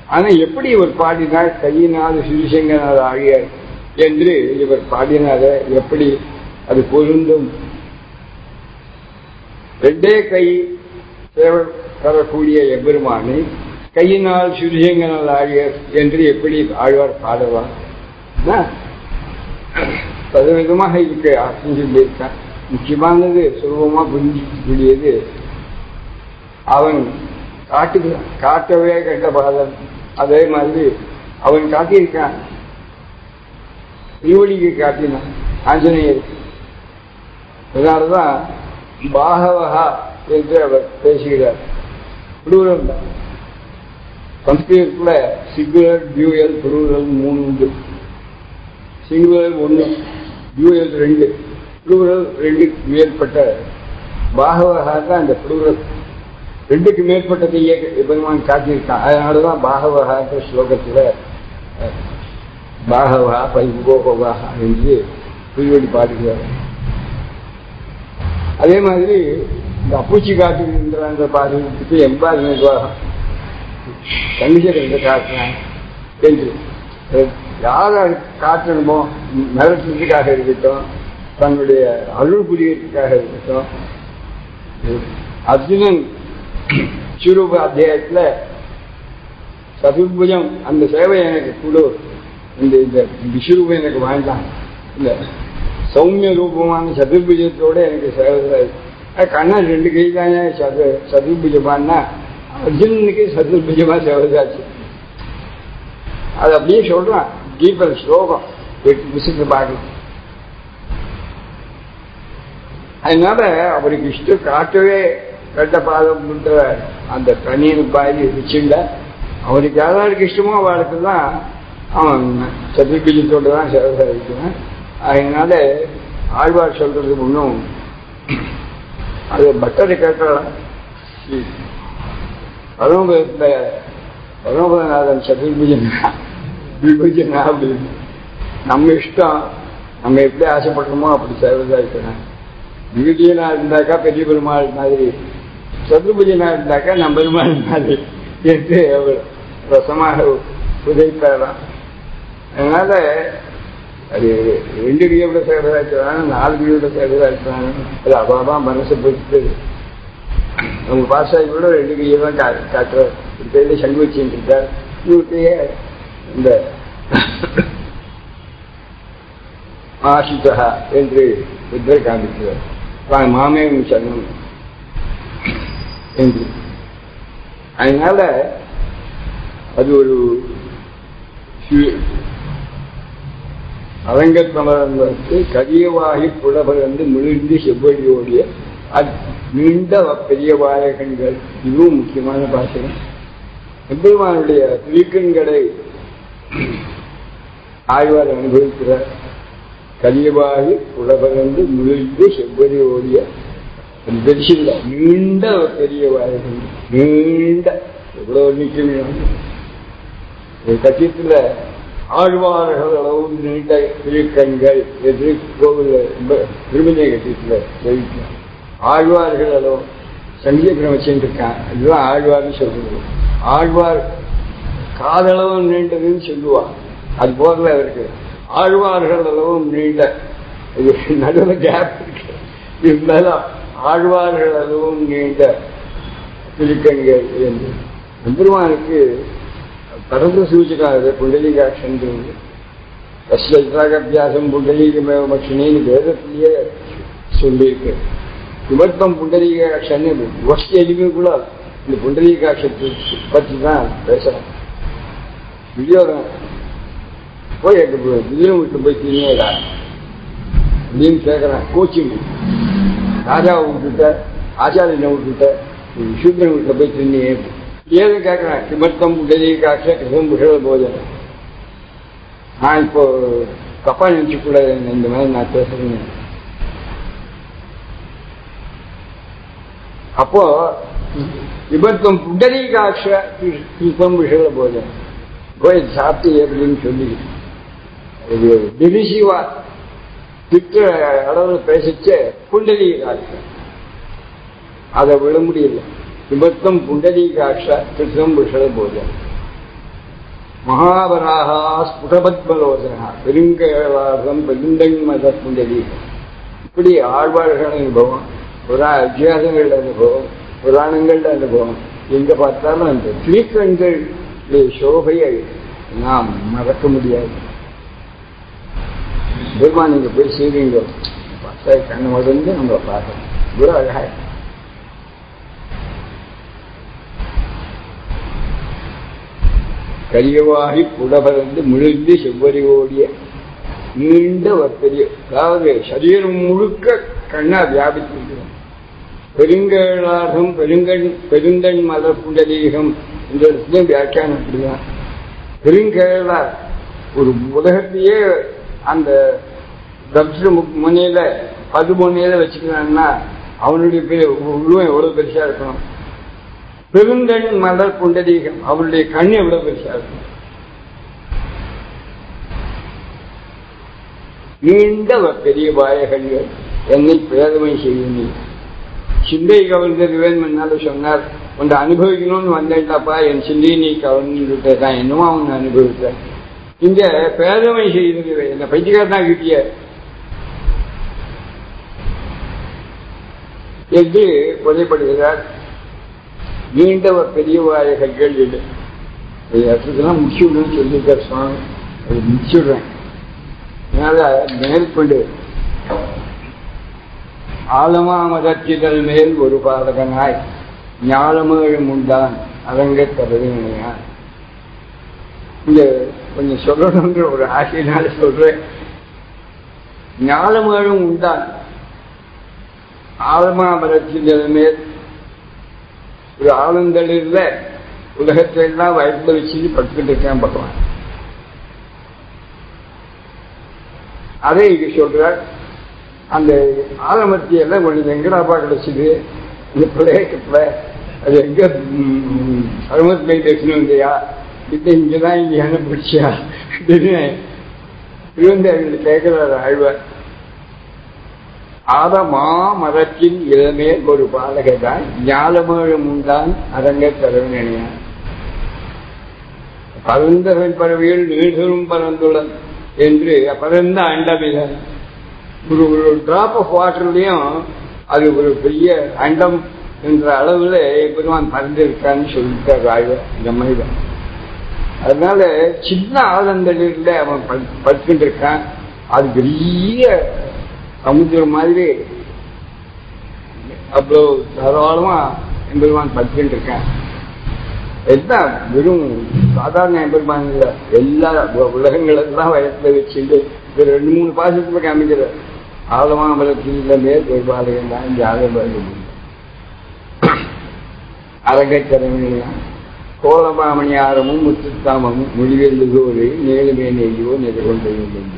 ஆனா எப்படி இவர் பாடினார்? கையினால் சிறுசங்கனால் ஆகிய என்று இவர் பாடினார எப்படி அது பொருந்தும்? ரெண்டே கை சேவை தரக்கூடிய எம்பெருமானை கையினால் சிவசங்கனால் ஆகிய என்று எப்படி ஆழ்வார் பாடவார் பலவிதமாக இதுக்கு அர்த்தம் சொல்லியிருக்கான் முக்கியமானது சுலபமா புரிஞ்சிக்கக்கூடியது அவன் காட்டுகிறான் காட்டவே கண்ட பாதம் அதே மாதிரி அவன் காட்டியிருக்கான். திருவடிக்கு காட்டினான். ஆஞ்சநேயர். அதனாலதான் பாகவகா என்று அவர் பேசுகிறார். புளூரல் தான். சம்ஸ்கிருதத்துல சிங்குலர் டியூயல் புளூரல் மூணு உண்டு சிங்குலர் ஒன்று டியூயல் ரெண்டு. புளூரல் ரெண்டு மேற்பட்ட பாகவகா தான் அந்த புளூரல் ரெண்டுக்கு மேற்பட்டதையே பெருமான் காட்டியிருக்கான். அதனாலதான் பாகவகான்ற ஸ்லோகத்துல பாகவா பைபோகவா என்று புரிவடி பாடுகிறார். அதே மாதிரி இந்த அப்பூச்சி காட்டுகின்ற அந்த பாடுறதுக்கு எம்பாது நிர்வாகம். கண்டிஷன் எங்க காட்டுறான் என்று. யாரை காட்டணுமோ மிரட்டுறதுக்காக இருக்கட்டும் தன்னுடைய அருள் புரியறதுக்காக இருக்கட்டும் அர்ஜுனன் சுரூப அத்தியாயத்துல சதுர்புஜம் அந்த சேவை எனக்கு கொடு இந்த இந்த விஸ்வரூபம் எனக்கு வேண்டாம் இல்ல சௌமிய ரூபமான சதுர்புஜத்தோட எனக்கு சேவை கண்ணன் ரெண்டு கை தானே சது சதுர்புஜமானா அர்ஜுனனுக்கு சதுர்புஜமா சேவைதாச்சு அது அப்படியே சொல்றான் கீபல் ஸ்லோகம் எட்டு புசுக்கு பார்க்கலாம் அதனால அவருக்கு இஷ்டம் காட்டவே கட்ட பாதம் அந்த தண்ணீர் பாதி வச்சுண்ட அவனுக்கு யாராருக்கு இஷ்டமோ அவளுக்கு தான் அவன் சதுர்பீஜத்தோடு தான் சேவை அதனால ஆழ்வார் சொல்றது ஒன்றும் அது பட்டரை கேட்கலாம் பரமபுரத்தில் பரமபுரநாதன் சதுர்பூஜன் விபூஜனா அப்படின்னு. நம்ம இஷ்டம் நம்ம எப்படி ஆசைப்படுறோமோ அப்படி சேவை சாதிக்கணும் விபூஜனா இருந்தாக்கா பெரிய பெருமாள் மாதிரி சதுர்புஜனா இருந்தாக்கா நம்ம பெருமாள் மாதிரி என்று அவர் ரசமாக உதைப்பாராம் அதனால அது ரெண்டு வியோட சேர்றதா நாலு வியோட சேர்றதா அது அபாபா மனசை பொறுத்து அவங்க ஆகி கூட ரெண்டு கையை தான் கா காட்டுறார் ஒரு கையில சங்கு வச்சுட்டு இருக்கார். இவருக்கையே இந்த ஆசிதா என்று புத்தரை காமிக்கிறார் மாமே சங்கம் அதனால அது ஒரு அரங்கத்தமரங்களுக்கு கரியவாகி புலவர் வந்து மிளிர்ந்து செவ்வழியோடைய நீண்ட பெரிய வாயகங்கள் இதுவும் முக்கியமான பாசனம். எம்பெருமானுடைய திருக்கண்களை ஆய்வார் அனுபவிக்கிறார். கரியவாகி புலவர் வந்து செவ்வழி ஓடிய பெருசில்ல நீண்ட பெரிய வாயகங்கள் நீண்ட எவ்வளவு நிற்குமே கட்சியத்தில் ஆழ்வார்கள் அளவும் நீண்ட திருக்கண்கள் என்று கோவில் திருமணிய கட்டியத்தில் தெரிவிக்கிறார் ஆழ்வார்கள் அளவு சங்கீத கிரமச்சின்னு இருக்கான் இதுதான் ஆழ்வார்னு சொல்றது. ஆழ்வார் காதளவும் நீண்டதுன்னு சொல்லுவான் அது போல அவருக்கு. ஆழ்வார்கள் அளவும் நீண்ட இது நடுவில் கேப் இருக்கு. இருந்தாலும் ஆழ்வார்கள் அதுவும் நீண்ட திருக்கண்கள் என்று எம்பெருமானுக்கு பரந்த சூச்சகாக புண்டலீகாட்சன் அபியாசம் புண்டலீகமேவ பக்ஷினின்னு வேதத்திலேயே சொல்லியிருக்கு விமர்த்தம் புண்டலீகாட்சன்னு வஸ்து எளிமைக்குள்ள கூட இந்த புண்டலீகாட்சத்தை பற்றி தான் பேசுறேன் விஜயோரம் போய் துரியோதன் வீட்டு போய் திரியா அப்படின்னு கேட்கறேன் கோச்சிங் ராஜாவை விட்டுட்ட ஆச்சாரியனை விட்டுட்ட சூத்திரன் வீட்டில் போய் திரியே ஏது கேட்கறேன் கிமர்த்தம் புண்டரீகாட்ச கிருதம் புகழ போதனை நான் இப்போ தப்பா நினைச்சுக்கூட இந்த மாதிரி நான் பேசுறேன் அப்போ விபத்தம் புண்டரீகாட்ச கிருப்பம் விஷய போதனை போய் சாப்பிட்டு அப்படின்னு சொல்லி டிலிசிவா திட்டுற அளவு பேசிச்சு பேசிச்ச காட்ச அதை விட முடியல. விபத்தம் காட்ச கிருத்தம் விஷய போதனை மகாவராகா ஸ்புடபத்மலோசனா பெருங்களாகம் பெருந்தன் மத இப்படி ஆழ்வார்கள் அனுபவம் புரா அத்தியாசங்கள் அனுபவம் புராணங்கள் அனுபவம். எங்க பார்த்தாலும் அந்த திருக்கண்கள் சோகையை நாம் மறக்க முடியாது. பெருமா நீங்க போய் செய்வீங்க. பார்த்தா கண்ணு மருந்து நம்மளை பார்க்கணும். குரு அழகா கரியவாகி புடபரந்து முழுந்து செவ்வரி ஓடிய நீண்ட ஒரு பெரிய அதாவது சரீரம் முழுக்க கண்ணா வியாபித்திருக்கிறோம் பெருங்களார்த்தம் பெருங்கண் பெருங்கண் மலர் புண்டலீகம் இந்த இடத்துல வியாக்கியானம் அப்படிதான் ஒரு உலகத்தையே அந்த தப்ச முனையில பது முனையில வச்சுக்கிறான்னா அவனுடைய உருவம் எவ்வளவு பெருசா இருக்கணும்? பெருங்கண் மலர் புண்டரீகம் அவருடைய கண் எவ்வளவு பெருசா இருக்கும் நீண்ட பெரிய வாயகங்கள் என்னை பேதமை செய்யும். சிந்தை கவர்ந்தது வேணும்னால சொன்னார். உன்னை அனுபவிக்கணும்னு வந்தேன்டாப்பா என் சிந்தையை நீ கவர்ந்து தான் என்னமோ அவங்க அனுபவித்தேன். இங்க பேதமை செய்தது என்ன பைத்தியக்கார தான் கிட்டிய என்று கொலைப்படுகிறார் நீண்ட பெரிய வாயகங்கள் இது இடத்துக்கெல்லாம் முக்கியம் சொல்லியிருக்கார் சுவாமி. அது முடிச்சுடுறேன். அதனால மேற்கொண்டு ஆலமாமதச்சிதல் மேல் ஒரு பாதகனாய் ஞாலமேழும் உண்டான் அரங்கத் தருவினையான் இங்க கொஞ்சம் சொல்லணுங்கிற ஒரு ஆசையினால சொல்றேன். ஞாலமேழும் உண்டான். ஆலமாமரத்தின் மேல் ஒரு ஆளுந்தளிர்ல உலகத்தை எல்லாம் வயசுல வச்சு படுத்துக்கிட்டு இருக்கேன் பகவான். அதை இங்க சொல்றார். அந்த ஆலமத்தியெல்லாம் கொஞ்சம் எங்கடாப்பா கிடைச்சிது. இந்த பிள்ளையக்கத்துல அது எங்க அருமத் மெடிடேஷன் இல்லையா? இது இங்கதான் இங்க என்ன பிடிச்சியா விழுந்தவர்கள் கேட்கிறார் ஆழ்வார். ஆதமா மதத்தின் இளமே ஒரு பாலகதான். ஞாலமேழும் உண்டான் அரங்க தரவினையான் பரந்தவன் பறவையில் நீழ்களும் பறந்துள்ளன் என்று பரந்த அண்டமில்லை ஒரு ஒரு டிராப் ஆஃப் வாட்டர்லயும் அது ஒரு பெரிய அண்டம் என்ற அளவுல பெருமான் பறந்திருக்கான்னு சொல்லிட்டார் ஆழ்வார். இந்த மனிதன். அதனால சின்ன ஆனந்தங்களில் அவன் படுத்துட்டு இருக்கான் அது பெரிய சமுத்திரம் மாதிரி. அவ்வளோ தாராளமா எம்பெருமான் படுத்துட்டு இருக்கேன் எல்லாம் வெறும் சாதாரண எம்பெருமான் இல்லை. எல்லா உலகங்களெல்லாம் வயத்துல வச்சுட்டு ஒரு ரெண்டு மூணு பாசத்துல காமிக்கிறார் ஆலமாமலத்தில் மேல் பெருமாளையும் தான் ஜாதகம் அரங்கச்சரவணியா கோலமாமணி ஆரமும் முத்துத்தாமமும் மொழிவெல்லுகோடு மேலுமே நெய்யோ நெருகொண்டையும்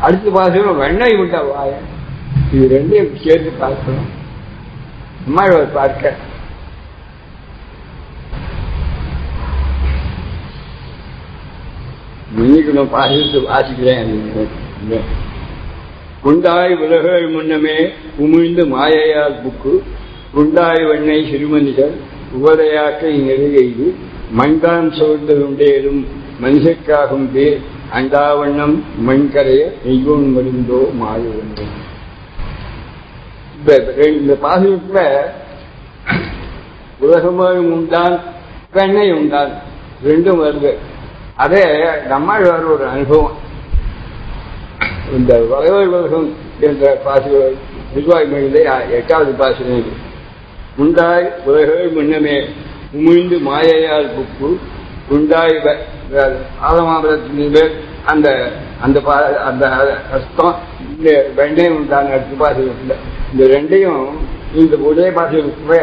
அடுத்த பார்த்து வெண்ணெய் விட்ட வாய? இது ரெண்டையும் சேர்த்து பார்க்கணும். அம்மா பார்க்க. மன்னிக்கணும் பாசத்து வாசிக்கிறேன் குண்டாய் உலகள் முன்னமே உமிழ்ந்து மாயையால் புக்கு. குண்டாய் வெண்ணை சிறுமனிதர் உவதையாக்கை நெருகைது மண்தான் சோர்ந்ததுண்டேலும் மனுஷக்காகும் பேர் அண்டாவண்ணம் மண்கரைய நெய்யோன் மருந்தோ மாயவண்ணம் இந்த பாசத்துல உலகமும் உண்டான் பெண்ணை உண்டான் ரெண்டும் வருது. அதே நம்மாழ்வார் ஒரு அனுபவம். இந்த வகவல் உலகம் என்ற பாசுகள் நிர்வாகி எட்டாவது பாசுரம் உண்டாய் உலகள் முன்னமே உமிழ்ந்து மாயையால் புக்கு உண்டாய் ஆலமாபுரத்தின் மேல் அந்த அந்த பா- அந்த கஷ்டம் இந்த வெண்ணையும் உண்டான அடுத்த பாசுரத்தில் இந்த ரெண்டையும் இந்த ஒரே பாசுரத்துல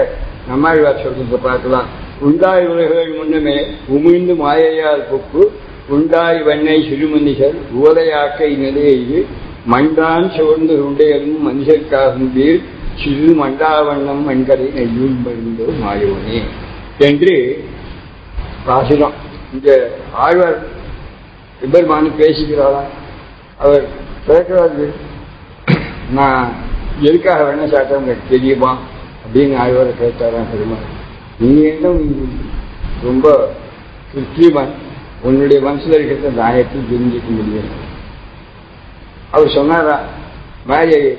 நம்மாழ்வார் சொல்றதை பார்க்கலாம். உண்டாய் உலகள் முன்னமே உமிழ்ந்து மாயையால் புக்கு உண்டாய் வெண்ணெய் சிறுமனிகள் உவலையாக்கை நிலையில் மண்டான் சோர்ந்து உண்டையரும் மனுஷர்க்காகும் வீர் சிறு மண்டாவண்ணம் மண்கரை நெய்யும் மருந்தோ மாயோனே. என்று பாசுரம் இந்த ஆழ்வார் எம்பெருமானு பேசுகிறாரா? அவர் கேட்கிறாரு நான் எதுக்காக வேணா சாப்பிட்டா உங்களுக்கு தெரியுமா? அப்படின்னு ஆழ்வாரை கேட்டாராம் பெருமாள். நீ என்ன ரொம்ப கிருத்தியமான் உன்னுடைய மனசில் இருக்கிறத நான் தெரிஞ்சுக்க முடியும் அவர் சொன்னாரா மாதிரி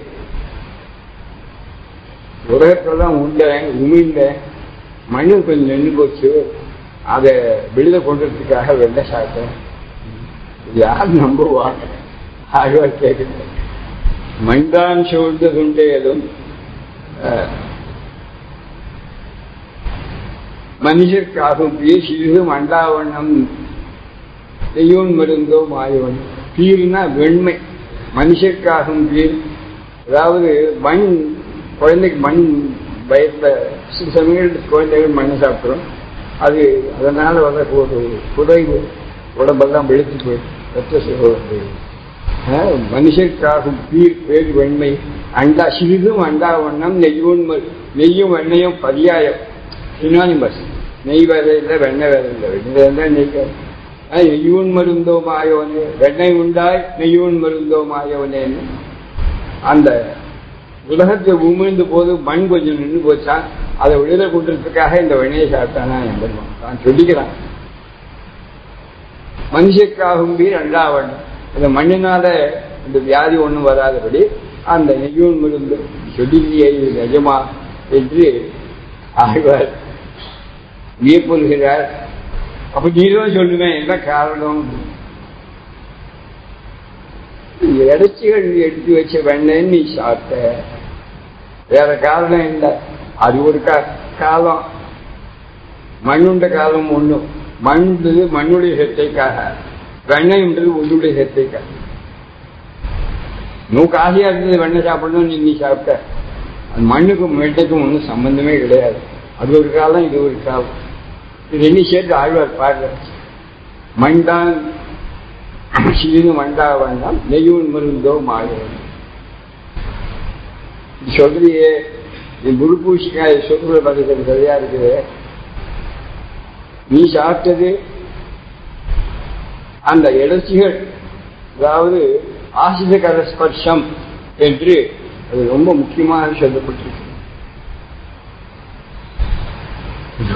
உலகத்தெல்லாம் உண்டேன் உமிழ்ல மண்ணு கொஞ்சம் நின்று போச்சு. அதை வெளியில கொண்டதுக்காக வெள்ளை சாப்பிட்டேன் யார் நம்புவா ஆழ்வார் கேட்குறேன் மண்தான் சூழ்ந்ததுண்டேதும் அஹ், மனுஷர்க்காகும் பேசியது மண்டாவண்ணம். செய்யோன் மருந்தோ மாயவன். பீர்னா வெண்மை. மனுஷர்க்காகும் பீர். அதாவது மண் குழந்தைக்கு மண் வயசுல சில சமயங்கள் குழந்தைகள் மண்ணை சாப்பிடும் அது அதனால வர ஒரு குறைவு உடம்பெல்லாம் வெளுத்து போயிடும். ரத்த சுகோடு மனுஷருக்காகும் பீர் பேர் வெண்மை அண்டா சிறிதும் அண்டா வண்ணம் நெய்யும் நெய்யும் வெண்ணையும் பரியாயம். சினானிமஸ் நெய் வேலை இல்லை வெண்ணெய் வேலை இல்லை. வெண்ணெய் நெய் நெய்யூன் மருந்தோ மாயவனே வெண்ணெய் உண்டாய் நெய்யூன் மருந்தோ மாயவனேன்னு அந்த உலகத்தை உமிழ்ந்த போது மண் கொஞ்சம் நின்று போச்சான் அதை வெளியில கொண்டுறதுக்காக இந்த வினையை சாப்பிட்டானா என் பெருமான் நான் சொல்லிக்கிறான். மனுஷக்காகும் பீர் அண்டாவன். இந்த மண்ணினால இந்த வியாதி ஒண்ணும் வராதபடி அந்த நெய்யூன் மருந்து சொல்லியே இது நிஜமா என்று ஆழ்வார் வியப்புறுகிறார். அப்ப நீதான் சொல்லுவேன் என்ன காரணம்? இறைச்சிகள் எடுத்து வச்ச வெண்ணெய் நீ சாப்பிட்ட. வேற காரணம் இல்லை. அது ஒரு காலம். மண்ணுண்ட காலம் ஒண்ணும் மண்ணுன்றது மண்ணுடைய சத்தைக்காக. வெண்ணெய்ன்றது உன்னுடைய சத்தைக்காக. நூக்கு ஆசையா இருந்தது வெண்ணெய் சாப்பிடணும் நீ நீ சாப்பிட்ட. அது மண்ணுக்கும் வெண்ணைக்கும் ஒன்றும் சம்பந்தமே கிடையாது. அது ஒரு காலம் இது ஒரு காலம். இது என்ன சேர்த்து ஆழ்வார் பாடுற மண் தான் சிறிது மண்டா வேண்டாம் நெய்யூன் மருந்தோ மாறுவது சொல்றியே நீ குரு பூசிக்காய் சொல்ற பதில் சரியா இருக்குது. நீ சாப்பிட்டது அந்த இறைச்சிகள் அதாவது ஆசிதகர ஸ்பர்ஷம் என்று அது ரொம்ப முக்கியமாக சொல்லப்பட்டிருக்கு.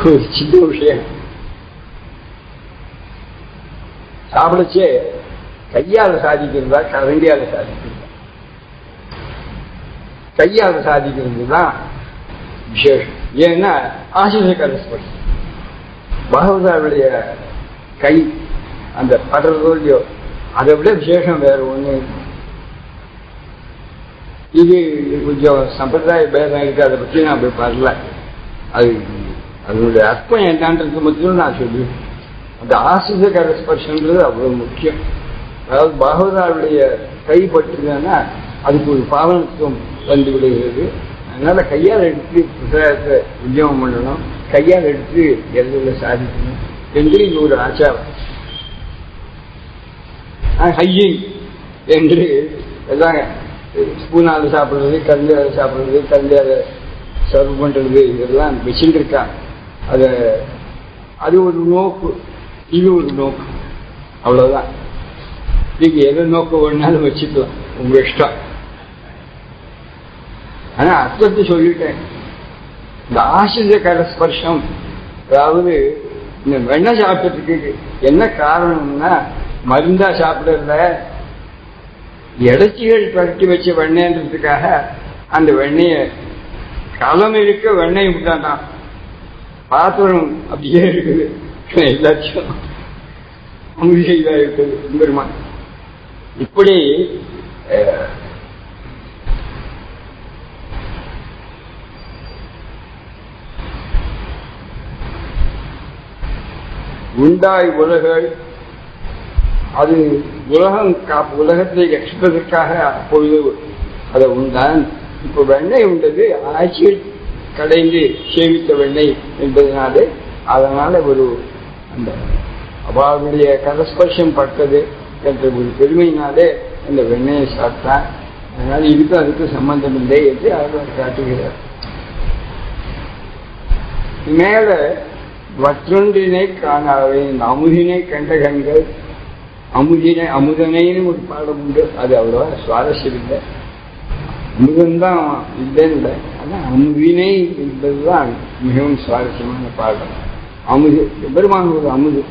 ஒரு சின்ன விஷயம். சாப்பிடச்சே கையால சாதிக்கின்றார் கரண்டியால சாதிக்கின்றார். கையால் சாதிக்கிறதுதான் விசேஷம். ஏன்னா ஆசிரியர் ஸ்பர்ஷம். பகவதாவுடைய கை அந்த படுறதோ இல்லையோ அதை விட விசேஷம் வேற ஒண்ணு இது கொஞ்சம் சம்பிரதாய பேதம் இருக்கு அதை பற்றி நான் போய் வரல அது அதனுடைய அர்த்தம் என்னன்றது மட்டும் நான் சொல்லுவேன் அந்த ஆசிரியர் கரஸ்பர்ஷன்றது அவ்வளவு முக்கியம். அதாவது பகவதாவுடைய கை அதுக்கு ஒரு பாவனத்துவம் வந்து விடுகிறது. அதனால கையால் எடுத்து பிரசாதத்தை உத்தியோகம் பண்ணணும். கையால் எடுத்து எல்லையில் சாதிக்கணும் என்று இது ஒரு ஆச்சாரம். ஹையை என்று எல்லாம் ஸ்பூனால் சாப்பிட்றது கல்லால் சாப்பிட்றது கல்லால் சர்வ் பண்றது இதெல்லாம் மிஷின் இருக்காங்க அது ஒரு நோக்கு இது ஒரு நோக்கு. அவ்வளவுதான். நீங்க எதை நோக்க வேணாலும் வச்சுக்கலாம் உங்க இஷ்டம் ஆனா அர்த்தத்தை சொல்லிட்டேன் இந்த ஆசிரிய கரஸ்பர்ஷம் அதாவது இந்த வெண்ணெய் சாப்பிட்டதுக்கு என்ன காரணம்னா மருந்தா சாப்பிடறத இடைச்சிகள் பரட்டி வச்ச வெண்ணெய்ன்றதுக்காக அந்த வெண்ணெய களம் இருக்க வெண்ணெய் விட்டான் பாத்திரம் அப்படியே இருக்குது எல்லாத்தையும் அமைதியாக இருக்குது பெருமான் இப்படி உண்டாய் உலகள் அது உலகம் உலகத்தை ரட்சிப்பதற்காக அப்பொழுது அதை உண்டான். இப்ப வெண்ணெய் உண்டது ஆட்சியில் கடைந்து சேமித்த வெண்ணெய் என்பதனாலே அதனால ஒரு அந்த அவளுடைய கரஸ்பர்ஷம் பட்டது. என்ற ஒரு பெருமையினாலே அந்த வெண்ணையை சாப்பிட்டான் அதனால இதுக்கு அதுக்கு சம்பந்தம் இல்லை என்று அவர் காட்டுகிறார். மேல வற்றொன்றினை காணாவே இந்த அமுதினை கண்டகங்கள் அமுதினை அமுதனைன்னு ஒரு பாடம் உண்டு. அது அவ்வளவா சுவாரஸ்யம் இல்லை அமுதம்தான் இல்லைன்னு இல்லை. ஆனால் அமுதினை என்பதுதான் மிகவும் சுவாரஸ்யமான பாடம். அமுது பெருமான் ஒரு அமுது.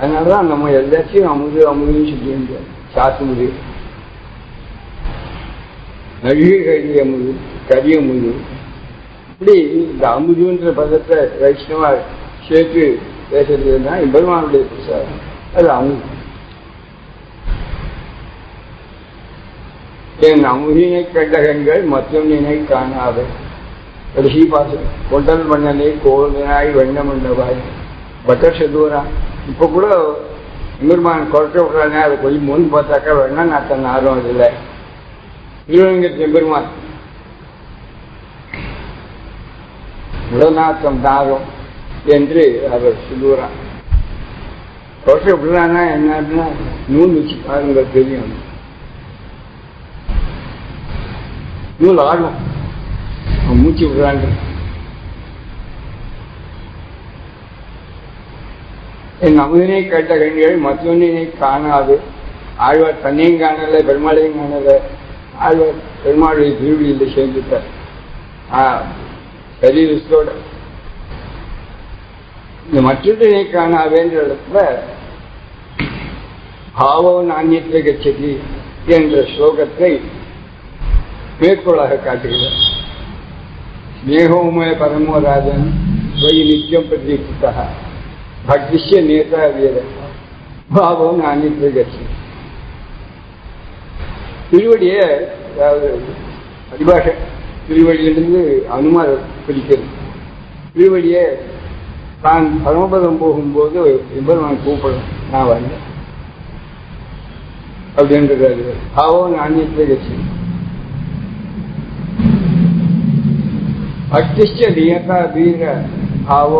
அதனாலதான் நம்ம எல்லாத்தையும் அமுது அமுதுன்னு சொல்லி வேண்டிய சாத்துமுது நடிகை கறி அமுது கரி அமுது. இப்படி இந்த அமுதுன்ற பதத்தை வைஷ்ணவா சேர்த்து பேசுறதுன்னா பெருமானுடைய பிரசாதம் அது அமுது. என் அமுதினை கண்டகங்கள் மற்றொன்னினை காணாது. கடைசி பாசம் கொண்டல் மன்னனை கோதனாய் வெண்ண மண்டவாய் பட்டர் செதுவரான் இப்ப கூட எம்பெருமான் குறைச்ச விடுறாங்க அதை கொஞ்சம் முன் பார்த்தாக்கா வேணா நான் தன் ஆர்வம் இல்லை திருவங்கத்து எம்பெருமான். உடநாட்டம் தாரும் என்று அவர் சொல்லுகிறான் குறைச்ச விடுறான்னா என்னன்னா நூல் வச்சு பாருங்க தெரியும். நூல் ஆடும் மூச்சு விடுறான்னு என் அமுதனை கேட்ட கண்கள் மற்றொன்னினை காணாது. ஆழ்வார் தன்னையும் காணல பெருமாளையும் காணல ஆழ்வார் பெருமாளுடைய திருவிழியில் சேர்ந்துட்டார். சரீரத்தோட இந்த மற்றொன்றினை காணாவேன்ற இடத்துல பாவோ நாண்யத்தை கச்சதி என்ற ஸ்லோகத்தை மேற்கோளாக காட்டுகிறார். ஸ்னேகோமய பரமோராஜன் வயி நித்தியம் பிரதீட்சிதா பக்திஷ்ய நேதா வீர பாவம் நானித்ய கட்சி திருவடிய அதாவது அதிபாஷ திருவடியிலிருந்து அனுமார் பிடிக்கிறது திருவடிய தான் பரமபதம் போகும்போது எம்பெருமான் கூப்பிடும் நான் வரல அப்படின்றது பாவம் நானித்ய கட்சி भक्तिश्च नियता वीर भावो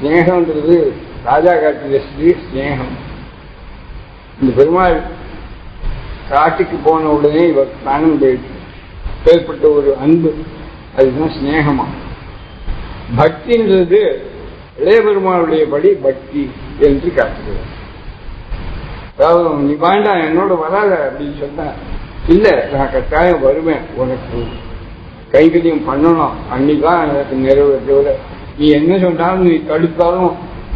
ஸ்னேகம்ன்றது ராஜா காட்டிய ஸ்ரீ ஸ்னேகம் இந்த பெருமாள் காட்டுக்கு போன உடனே இவர் பிராணம் போயிட்டு ஏற்பட்ட ஒரு அன்பு. அதுதான் ஸ்னேகமா பக்தின்றது இளைய பெருமாளுடைய படி பக்தி என்று காட்டுகிறார் அதாவது நீ வேண்டாம் என்னோட வராத அப்படின்னு சொன்னா இல்ல நான் கட்டாயம் வருவேன் உனக்கு கைகளையும் பண்ணணும். அன்னைக்குதான் எனக்கு நிறைவேற்றவில்லை நீ என்ன சொன்னாலும் நீ தடுத்தாலும்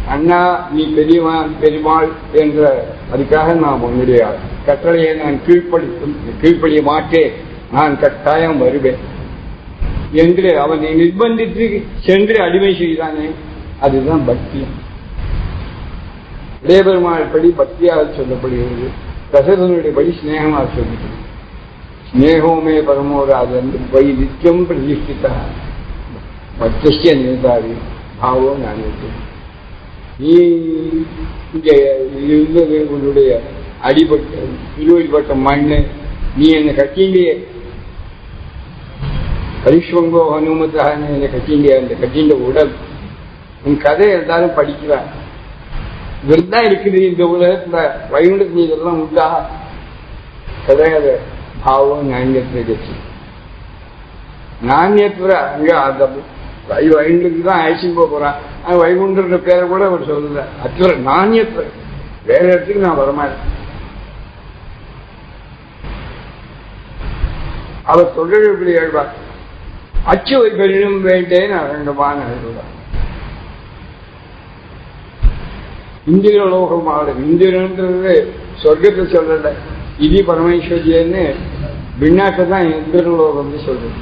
அண்ணா நீ பெரியவன் பெருமாள் என்ற அதுக்காக நான் உன்னுடைய கட்டளையை நான் கீழ்ப்படுத்தும் கீழ்ப்படிய மாட்டேன். நான் கட்டாயம் வருவேன். என்று அவனை நிர்பந்தித்து சென்று அடிமை செய்தானே அதுதான் பக்தி. இளையபெருமாள் படி பக்தியாக சொல்லப்படுகிறது. தசரனுடைய படி ஸ்நேகமாக சொல்லப்படுகிறது ஸ்நேகோமே பரமோராஜன் வை நித்தியம் பிரதிஷ்டிதா மத்திய நேதாவி பாவம் நானே நீ இங்கே இருந்தது உன்னுடைய அடிபட்ட இருவடிப்பட்ட மண்ணு நீ என்னை கட்டிண்டிய பரிஷ்வங்கோ ஹனுமத்தாக என்னை கட்டிண்டிய அந்த கட்டின்ற உடல் உன் கதை எல்லாரும் படிக்கிறான் இவர்தான் இருக்குது இந்த உலகத்துல வைகுண்டத்து இதெல்லாம் உண்டா கிடையாது பாவம் நாண்யத்தை நாணயத்துல அங்க அந்த வைகுண்டத்துக்கு தான் அழைச்சிட்டு போக போறான். ஆனா வைகுண்டன்ற பேரை கூட அவர் சொல்லல. அச்சுவ நாணயத்தை வேற இடத்துக்கு நான் வரமாட்டேன் அவர் தொடர் எப்படி எழுவார் அச்சுவை பெரியும் வேண்டேன் அரங்கமான எழுவார் இந்திர லோகம் லோகமாடும் இந்திரன்றது சொர்க்கத்தை சொல்லல. இது பரமேஸ்வரியன்னு பின்னாட்டை தான் இந்திர லோகம்னு சொல்றது.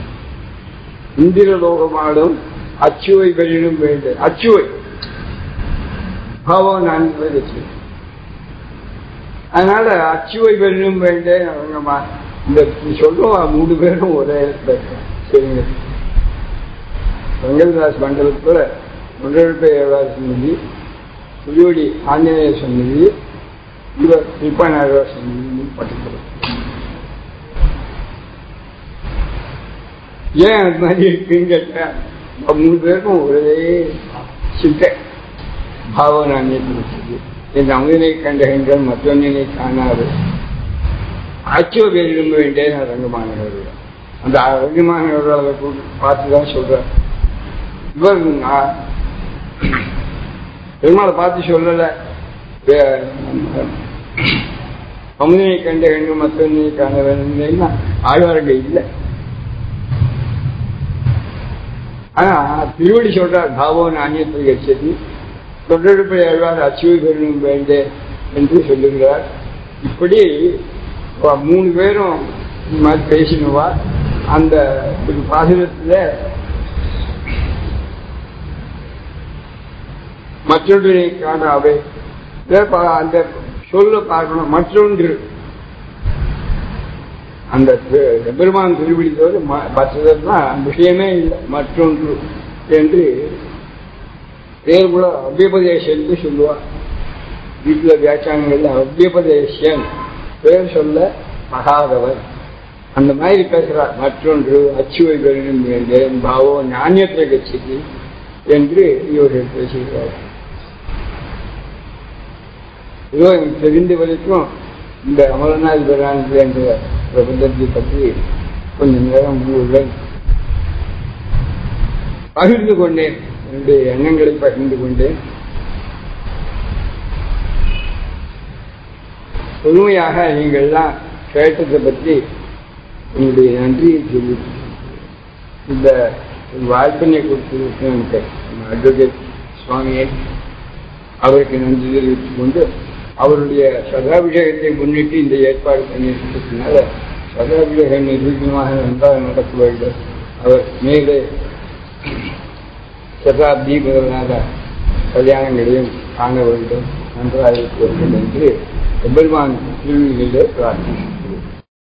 இந்திர லோகமாடும் அச்சுவை பெரியும் வேண்டும் அச்சுவை. பாவம் நான் வச்சு அதனால அச்சுவை பெரியும் வேண்டேன் இந்த சொல்லுவா மூணு பேரும் ஒரே இடத்துல சரிங்க. வெங்கடதாஸ் மண்டலத்துல முதல் சந்நிதி புலியோடி ஆஞ்சநேய சந்நிதி இவர் திருப்பநாயகர் சந்நிதி பட்டுக்கிறது ஏன் அது மாதிரி இருக்குன்னு கேட்டேன் மூணு பேருக்கும் ஒரே சிட்டை. பாவனான்யத்தில் இந்த அமுதனை கண்டகங்கள் மற்றொன்னினை காணாது. ஆட்சியோ விரும்ப வேண்டிய ரங்கமானவர்கள் அந்த அரங்கமானவர்கள் பார்த்து தான் சொல்றேன் இவர் பெருமாளை பார்த்து சொல்லல. அமுதனை கண்ட கண்டு மற்றொன்னை காண வேணும்னா ஆழ்வார்கள் இல்லை. ஆனா திருவடி சொல்றார் பாவோ நாணயத்தை கட்சதி தொண்டெடுப்பை ஆழ்வார் அச்சுவை பெறணும் வேண்டே என்று சொல்லுகிறார். இப்படி மூணு பேரும் இந்த மாதிரி பேசினவா அந்த பாசனத்துல மற்றொன்றை காணாவே அந்த சொல்ல பார்க்கணும். மற்றொன்று அந்த பெருமான் திருவிழித்தோடு மற்றதெல்லாம் விஷயமே இல்லை. மற்றொன்று என்று பேர் கூட அவ்வியபதேசம் என்று சொல்லுவார். வீட்டில் வியாக்கியானங்கள்ல அவ்வியபதேசன் பேர் சொல்ல மகாதவர். அந்த மாதிரி பேசுறார் மற்றொன்று அச்சுவை பெறணும் பாவம் பாவோ ஞானியத்தை கட்சிக்கு என்று இவர்கள் பேசுகிறார் இதோ எனக்கு தெரிந்த வரைக்கும் இந்த அமரநாத் பெறானது என்ற பிரபந்தத்தை பற்றி கொஞ்ச நேரம் உங்களுடன் பகிர்ந்து கொண்டேன். என்னுடைய எண்ணங்களை பகிர்ந்து கொண்டேன். பொறுமையாக நீங்கள்லாம் கேட்டதை பற்றி என்னுடைய நன்றியை சொல்லி இந்த வாய்ப்பினை கொடுத்திருக்க அட்வொகேட் சுவாமியை அவருக்கு நன்றி தெரிவித்துக் கொண்டு அவருடைய சதாபிஷேகத்தை முன்னிட்டு இந்த ஏற்பாடு பண்ணியிருக்கிறதுனால சதாபிஷேகம் நிர்விঘ்னமாக நன்றாக நடக்க வேண்டும் அவர் மேலே சதாப்தி முதலான கல்யாணங்களையும் காண வேண்டும் நன்றாக இருக்க வேண்டும் என்று எம்பெருமான் திருவிழிலே பிரார்த்தனை